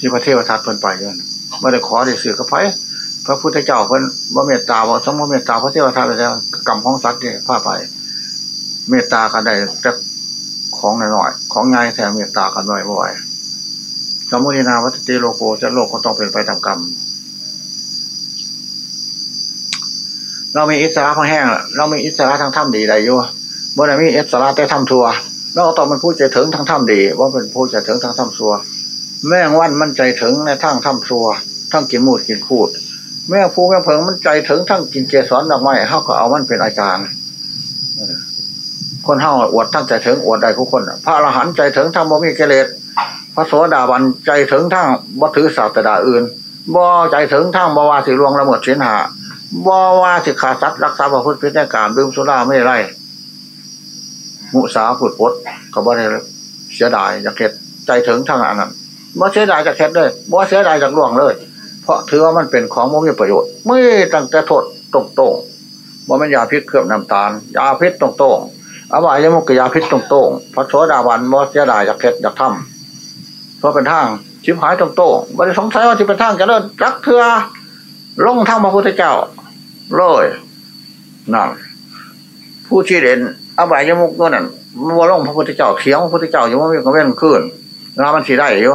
ที่พระเทวทัตเพิ่นไปเยอะไม่ได้ขอได้สื่อกับไผพระพุทธเจ้าเพิ่นว่าเมตตาว่าสมมติเมตตาพระเทวทัตเลยแล้วกรรมของสัตว์เนี่ยพาไป เมตตากันได้แต่ของหน่อยๆของง่ายแถมเมตตากันบ่อยบ่อยสมุนินาวัตติโลโกจะโลกก็ต้องเป็นไปตามกรรมเรามีอิสระพอแห้งเรามีอิสระทางถ้ำดีใดอยู่บ่ได้มีอิสระแต่ถ้ำทัวเราต้องเป็นผู้ใจถึงทางถ้ำดีว่าเป็นผู้ใจถึงทางถ้ำซัว แม่งวันมันใจถึงในทางถ้ำซัว ทั้งกินมูดกินคูด แม่ผู้แม่เพิงมันใจถึงทั้งกินเกสรดอกไม้เขาก็เอามันเป็นอาจารย์คนเฮาอวดทั้งใจถึงอวดใดทุกคน พระอรหันต์ใจถึงทั้งบ่มีกิเลสพระโสดาบันใจถึงทั้งบ่ถือศาสดาอื่นบ่ใจถึงทั้งบ่ว่าสิลวงละเมิดศีลหาบ่ว่าสิขาดสัตว์รักษาพระพุทธพิธีการดื่มสุราไม่ไรมุสาผุดปดก็บ่ได้เสียดายอยากเข็ดใจถึงทั้งอันนั้น บ่เสียดายจากเข็ดเลยบ่เสียดายจากหลวงเลย เพราะถือว่ามันเป็นของบ่มีประโยชน์ไม่ตั้งแต่โทษตรงๆบ่แม่นยาพิษเคลือบน้ำตาลยาพิษตรงๆอบายมุกยาพิษตรงตรงพระโสดาบันมอสยดายจากเพชรจากถ้ำเพราะเป็นทางชิบหายตรงโตงบริสงสัยว่าที่เป็นทางจะเลิศรักเถื่อลงทางพระพุทธเจ้าเลยนั่นผู้ชี้เด่นอบายมุกนั้นมันว่าลงพระพุทธเจ้าเขียงพระพุทธเจ้าอยู่ว่ามีกระเว้นขึ้นงานมันสีได้อยู่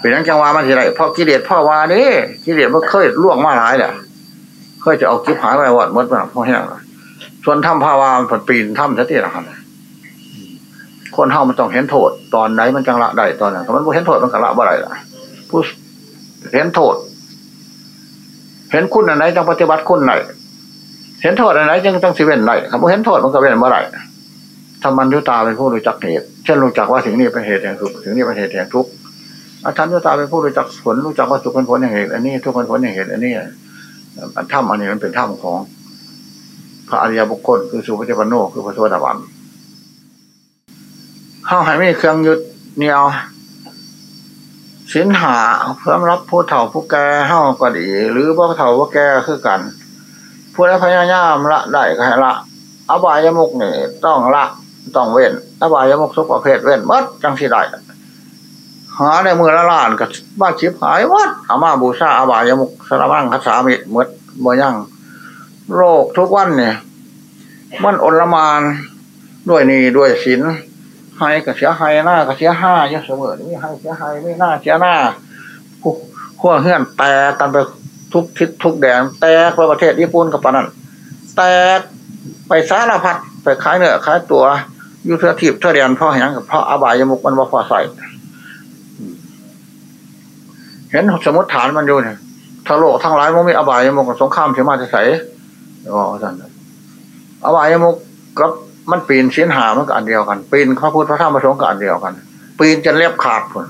เป็นนังจังหวะมันสีได้เพราะกิเลสพ่อวานี่กิเลสมันเคยล่วงมาหลายแหละเคยจะเอากิบหายไปวัดมดมาพ่อแห้งส่วนถ้ำภาวามันปีนถ้ำซะที่ละครับคนเฮามันต้องเห็นโทษ ตอนไหนมันจังละได้ตอนนั้นถ้ามันบ่เห็นโทษมันก็ละบ่ได้ล่ะผู้เห็นโทษ เห็นคุณอันไหนจังปฏิบัติคุณไหนเห็นโทษอันไหนจังจังสิเว้นไหนถ้าบ่เห็นโทษมันก็เว้นบ่ได้ถ้ามันยุตาเป็นผู้รู้จักเหตุ เช่นรู้จักว่าสิ่งนี้เป็นเหตุแห่งสุขสิ่งนี้เป็นเหตุแห่งทุกข์ อาจารย์ตาเป็นผู้รู้จักผลรู้จักว่าสุขเป็นผลแห่างเหตุอันนี้ ทุกข์เป็นผลแห่างเหตุอันนี้ถ้ำอันนี้มันเป็นถ้ำของ พระอริยบุคคล คือสุปฏิปันโนคือพระโสดาบันเข้าให้ไม่เครื่องยึดเหนียวสินหาเพื่อรับผู้เฒ่าผู้แก่เฮาก็ดี หรือผู้เฒ่าผู้แก่คือกันผู้ใดพยายามละได้ก็ให้ละอบายมุกนี่ต้องละต้องเว้นอบายมุกทุกประเภทเว้นมัดจังสิได้ หาในมือละล้านกับบ้าชิบหายวัดอามาบูชาอบายมุกสารบังคัสามิมดบ่ยั่งโรคทุกวันเนี่ยมันอลมานด้วยนี่ด้วยศีลให้ก็เสียให้หน้าก็เสียห้าเยอะเสมอไม่ให้เสียให้ไม่หน้าเสียหน้าขั้วเฮือนแตกกันไปทุกทิศทุกแดนแตกไปประเทศญี่ปุ่นกับปานั้นแตกไปสารพัดไปขายเนื้อขายตัวยุทธทิพย์เทเรียนพราะหยังกับพราะอบายมุกมันว่าพอใส่ เห็นสมมติฐานมันอยู่เนี่ยถ้าโลกทั้งหลายมันมีอบายมุกสงครามเสียมาจะใส่ก็สั่นอบายมุกกับมันปีนเสียนหามันก็อันเดียวกัน ปีนพระพุทธพระธรรมพระสงฆ์ก็อันเดียวกัน ปีนจนเล็บขาดคน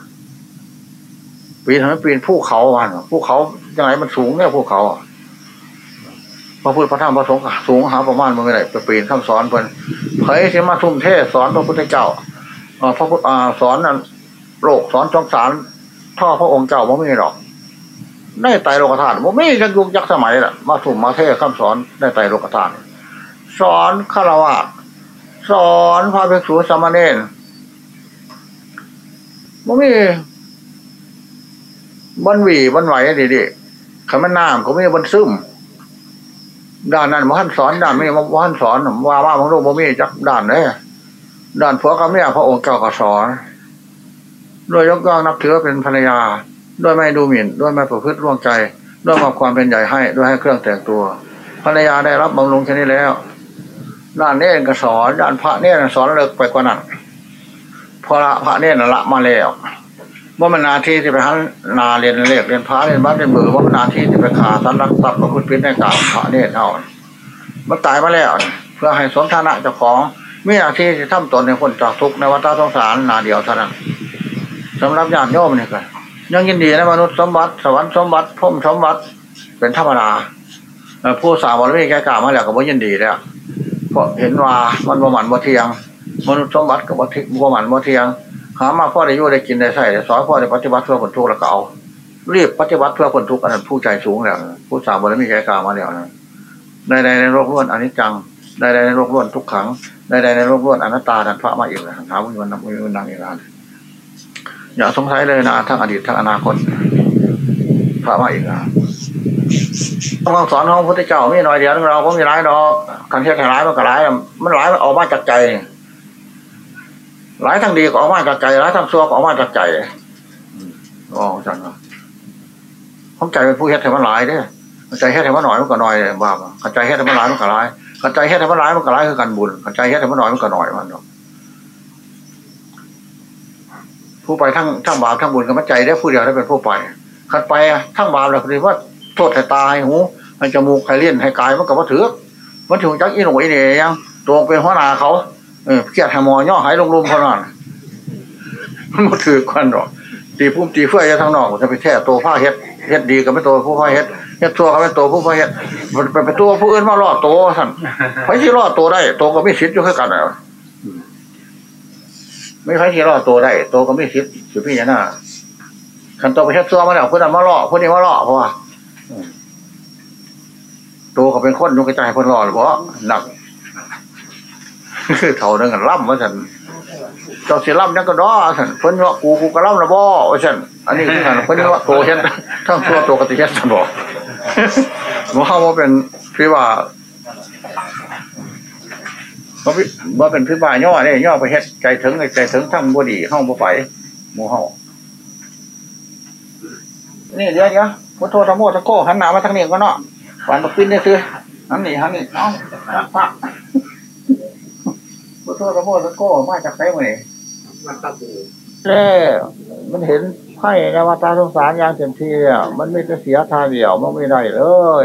ปีนทำให้ปีนภูเขาวันภูเขายังไงมันสูงเนี่ยภูเขาพระพุทธพระธรรมพระสงฆ์สูงหาประมาณมันไม่ได้ไปปีนคำสอนเพิ่นเผยเสียมาทุ่มเทศสอนพระพุทธเจ้าพระพุทธสอนนั้นโลกสอนจงสาร ท่อพระองค์เจ้าบ่มีหรอกได้ไตโลกธาตุบ่มีจักยุคจักสมัยล่ะ มาทุ่มมาเทศคำสอนได้ไตโลกธาตุสอนฆราวาสสอนพระภิกษุสามเณรบ่มีบันวีบันไหวดิดิคำมันน้ำก็ไม่บันซึมด้านนั้นบ่ท่านสอนด้านนี้บ่ท่านสอนว่าว่าของโลกบ่มีจักด้านเลยด้านผัวกับเมียพระองค์เจ้าก็สอน โดยยกย่องนับถือเป็นภรรยา ด้วยไม่ดูหมิ่น ด้วยไม่ประพฤติร่วงใจ ด้วยมอบความเป็นใหญ่ให้ ด้วยให้เครื่องแต่งตัว ภรรยาได้รับบำรุงแค่นี้แล้วด้านเน้นก็สอนด้านพระเน้นสอนเลิกไปกว่านั้นพอละพระเน้นละมาแล้วว่ามันนาที่ที่ไปหันนาเรียนเลขเรียนพระเรียนบ้านเรียนมือว่ามันนาที่ที่ไปขาสันรักทรัพย์ประพฤติผิดในกาพระเน้นเอามันตายมาแล้ว เพื่อให้สมฐานะเจ้าของมีหน้าที่ที่ทำตนในคนจากทุกข์ในวัฏสงสารนาเดียวเท่านั้น สำหรับญาติโยมเนี่ยก็ยังยินดีในมนุษย์สมบัติสวรรค์สมบัติพรหมสมบัติเป็นธรรมดาผู้สาวบริเวณแก่กล่าวมาแล้วก็บ่ยินดีแล้วเพราะเห็นว่ามันบ่หมันบ่เทียง มนุษย์สมบัติกับบ่ทิบ่หมันบ่เทียง หามาพ่อได้ยู่ได้กินได้ใส่ได้สอนพ่อได้ปฏิบัติเพื่อผลทุกข์แล้วก็เอารีบปฏิบัติเพื่อผลทุกข์อันนั้นผู้ใจสูงแล้วผู้สามบารมีแก่กล้ามาแล้วนะใดๆในโลกล้วนอนิจจังใดๆในโลกล้วนทุกขังใดๆในโลกล้วนอนัตตาดันพระมาอีกแล้วถาวิมันนำวิมันนังอีกแล้ว อย่าสงสัยเลยนะทั้งอดีตทั้งอนาคตพระมาอีกแล้วคำสอนของพระพุทธเจ้ามีหน้อยเดียวเราก็มีหลายดอกการเทศน์ให้หลายมันก็หลายมันหลายมันออกมาจากใจหลายทั้งดีก็ออกมาจากใจหลายทั้งชั่วก็ออกมาจากใจอ๋อจังผมใจเป็นผู้เฮ็ดให้มันหลายเด้อใจเฮ็ดให้มันหน่อยมันก็หน่อยบ้าขันใจเฮ็ดให้มันหลายมันก็หลายขันใจเฮ็ดให้มันหลายมันก็หลายคือกันบุญขันใจเฮ็ดให้มันหน่อยมันก็หน่อยมันเนาะ ผู้ไปทั้งทั้งบาปทั้งบุญกับมันใจได้ผู้เดียวได้เป็นผู้ไปขันไปทั้งบาปแล้วคือว่าโทษให้ตาให้หูให้จมูกให้เลี้ยนให้กายมันก็บ่ถือมันถึงจักอีหนุ่อีเนี่ยยังตัวเป็นหัวหน้าเขาเออเกียรติหมอย่อหายลงลุมเขานั่นมันบ่ถือกันหรอกตีพุ่มตีเฟื่อยทางนอกจะไปแท้ตัวผ้าเฮ็ดเฮ็ดดีก็ไม่ตัวผู้ผ้าเฮ็ดเฮ็ดตัวก็ไม่ตัวผู้ผ้าเฮ็ดมันไปไปตัวผู้อื่นมารอตัวท่านใครที่รอตัวได้ตัวก็ไม่สิทธิ์อยู่แค่กันนะ ไม่ใครที่รอตัวได้ตัวก็ไม่สิทธิ์สุพี่นาขันตัวไปเฮ็ดตัวมาแล้วเพื่อนมารอดเพื่อนนี่มารอเพราะว่าตัวก็เป็นคนนุ่งกระจายเพื่อนรอหรือเปล่าหนักคือเท่านั้นกันล่ำว่าฉันเจ้าสิล่ำยังก็ด้อฉันเพิ่นว่ากูกูก็ล่ำละบ่ว่าฉันอันนี้คือฉันเพิ่นว่าโตเฮ็ดทั้งตัวโตกติเฮ็ดฉันบอกว่าเฮาว่าเป็นพี่ว่า ว่าพี่ว่าเป็นพี่ว่าย่อเนี่ยย่อไปเฮ็ดใจถึงใจถึงทั้งบ่ดีเฮาบ่ไปหมู่เฮานี่เดี๋ยวเดี๋ยวพุทโธธรรมโมตะโกหันหน้ามาทางนี้ก็เนาะหวานบักปิ้นนี่คืออันนี้หันนี่เนาะพระพุทโธธรรมโมสังโฆมาจากไหนมาเนี่ยเอ้มันเห็นไพ่ในวัฏสงสารอย่างเต็มที่อะมันไม่จะเสียทางเดียวมันไม่ได้เลย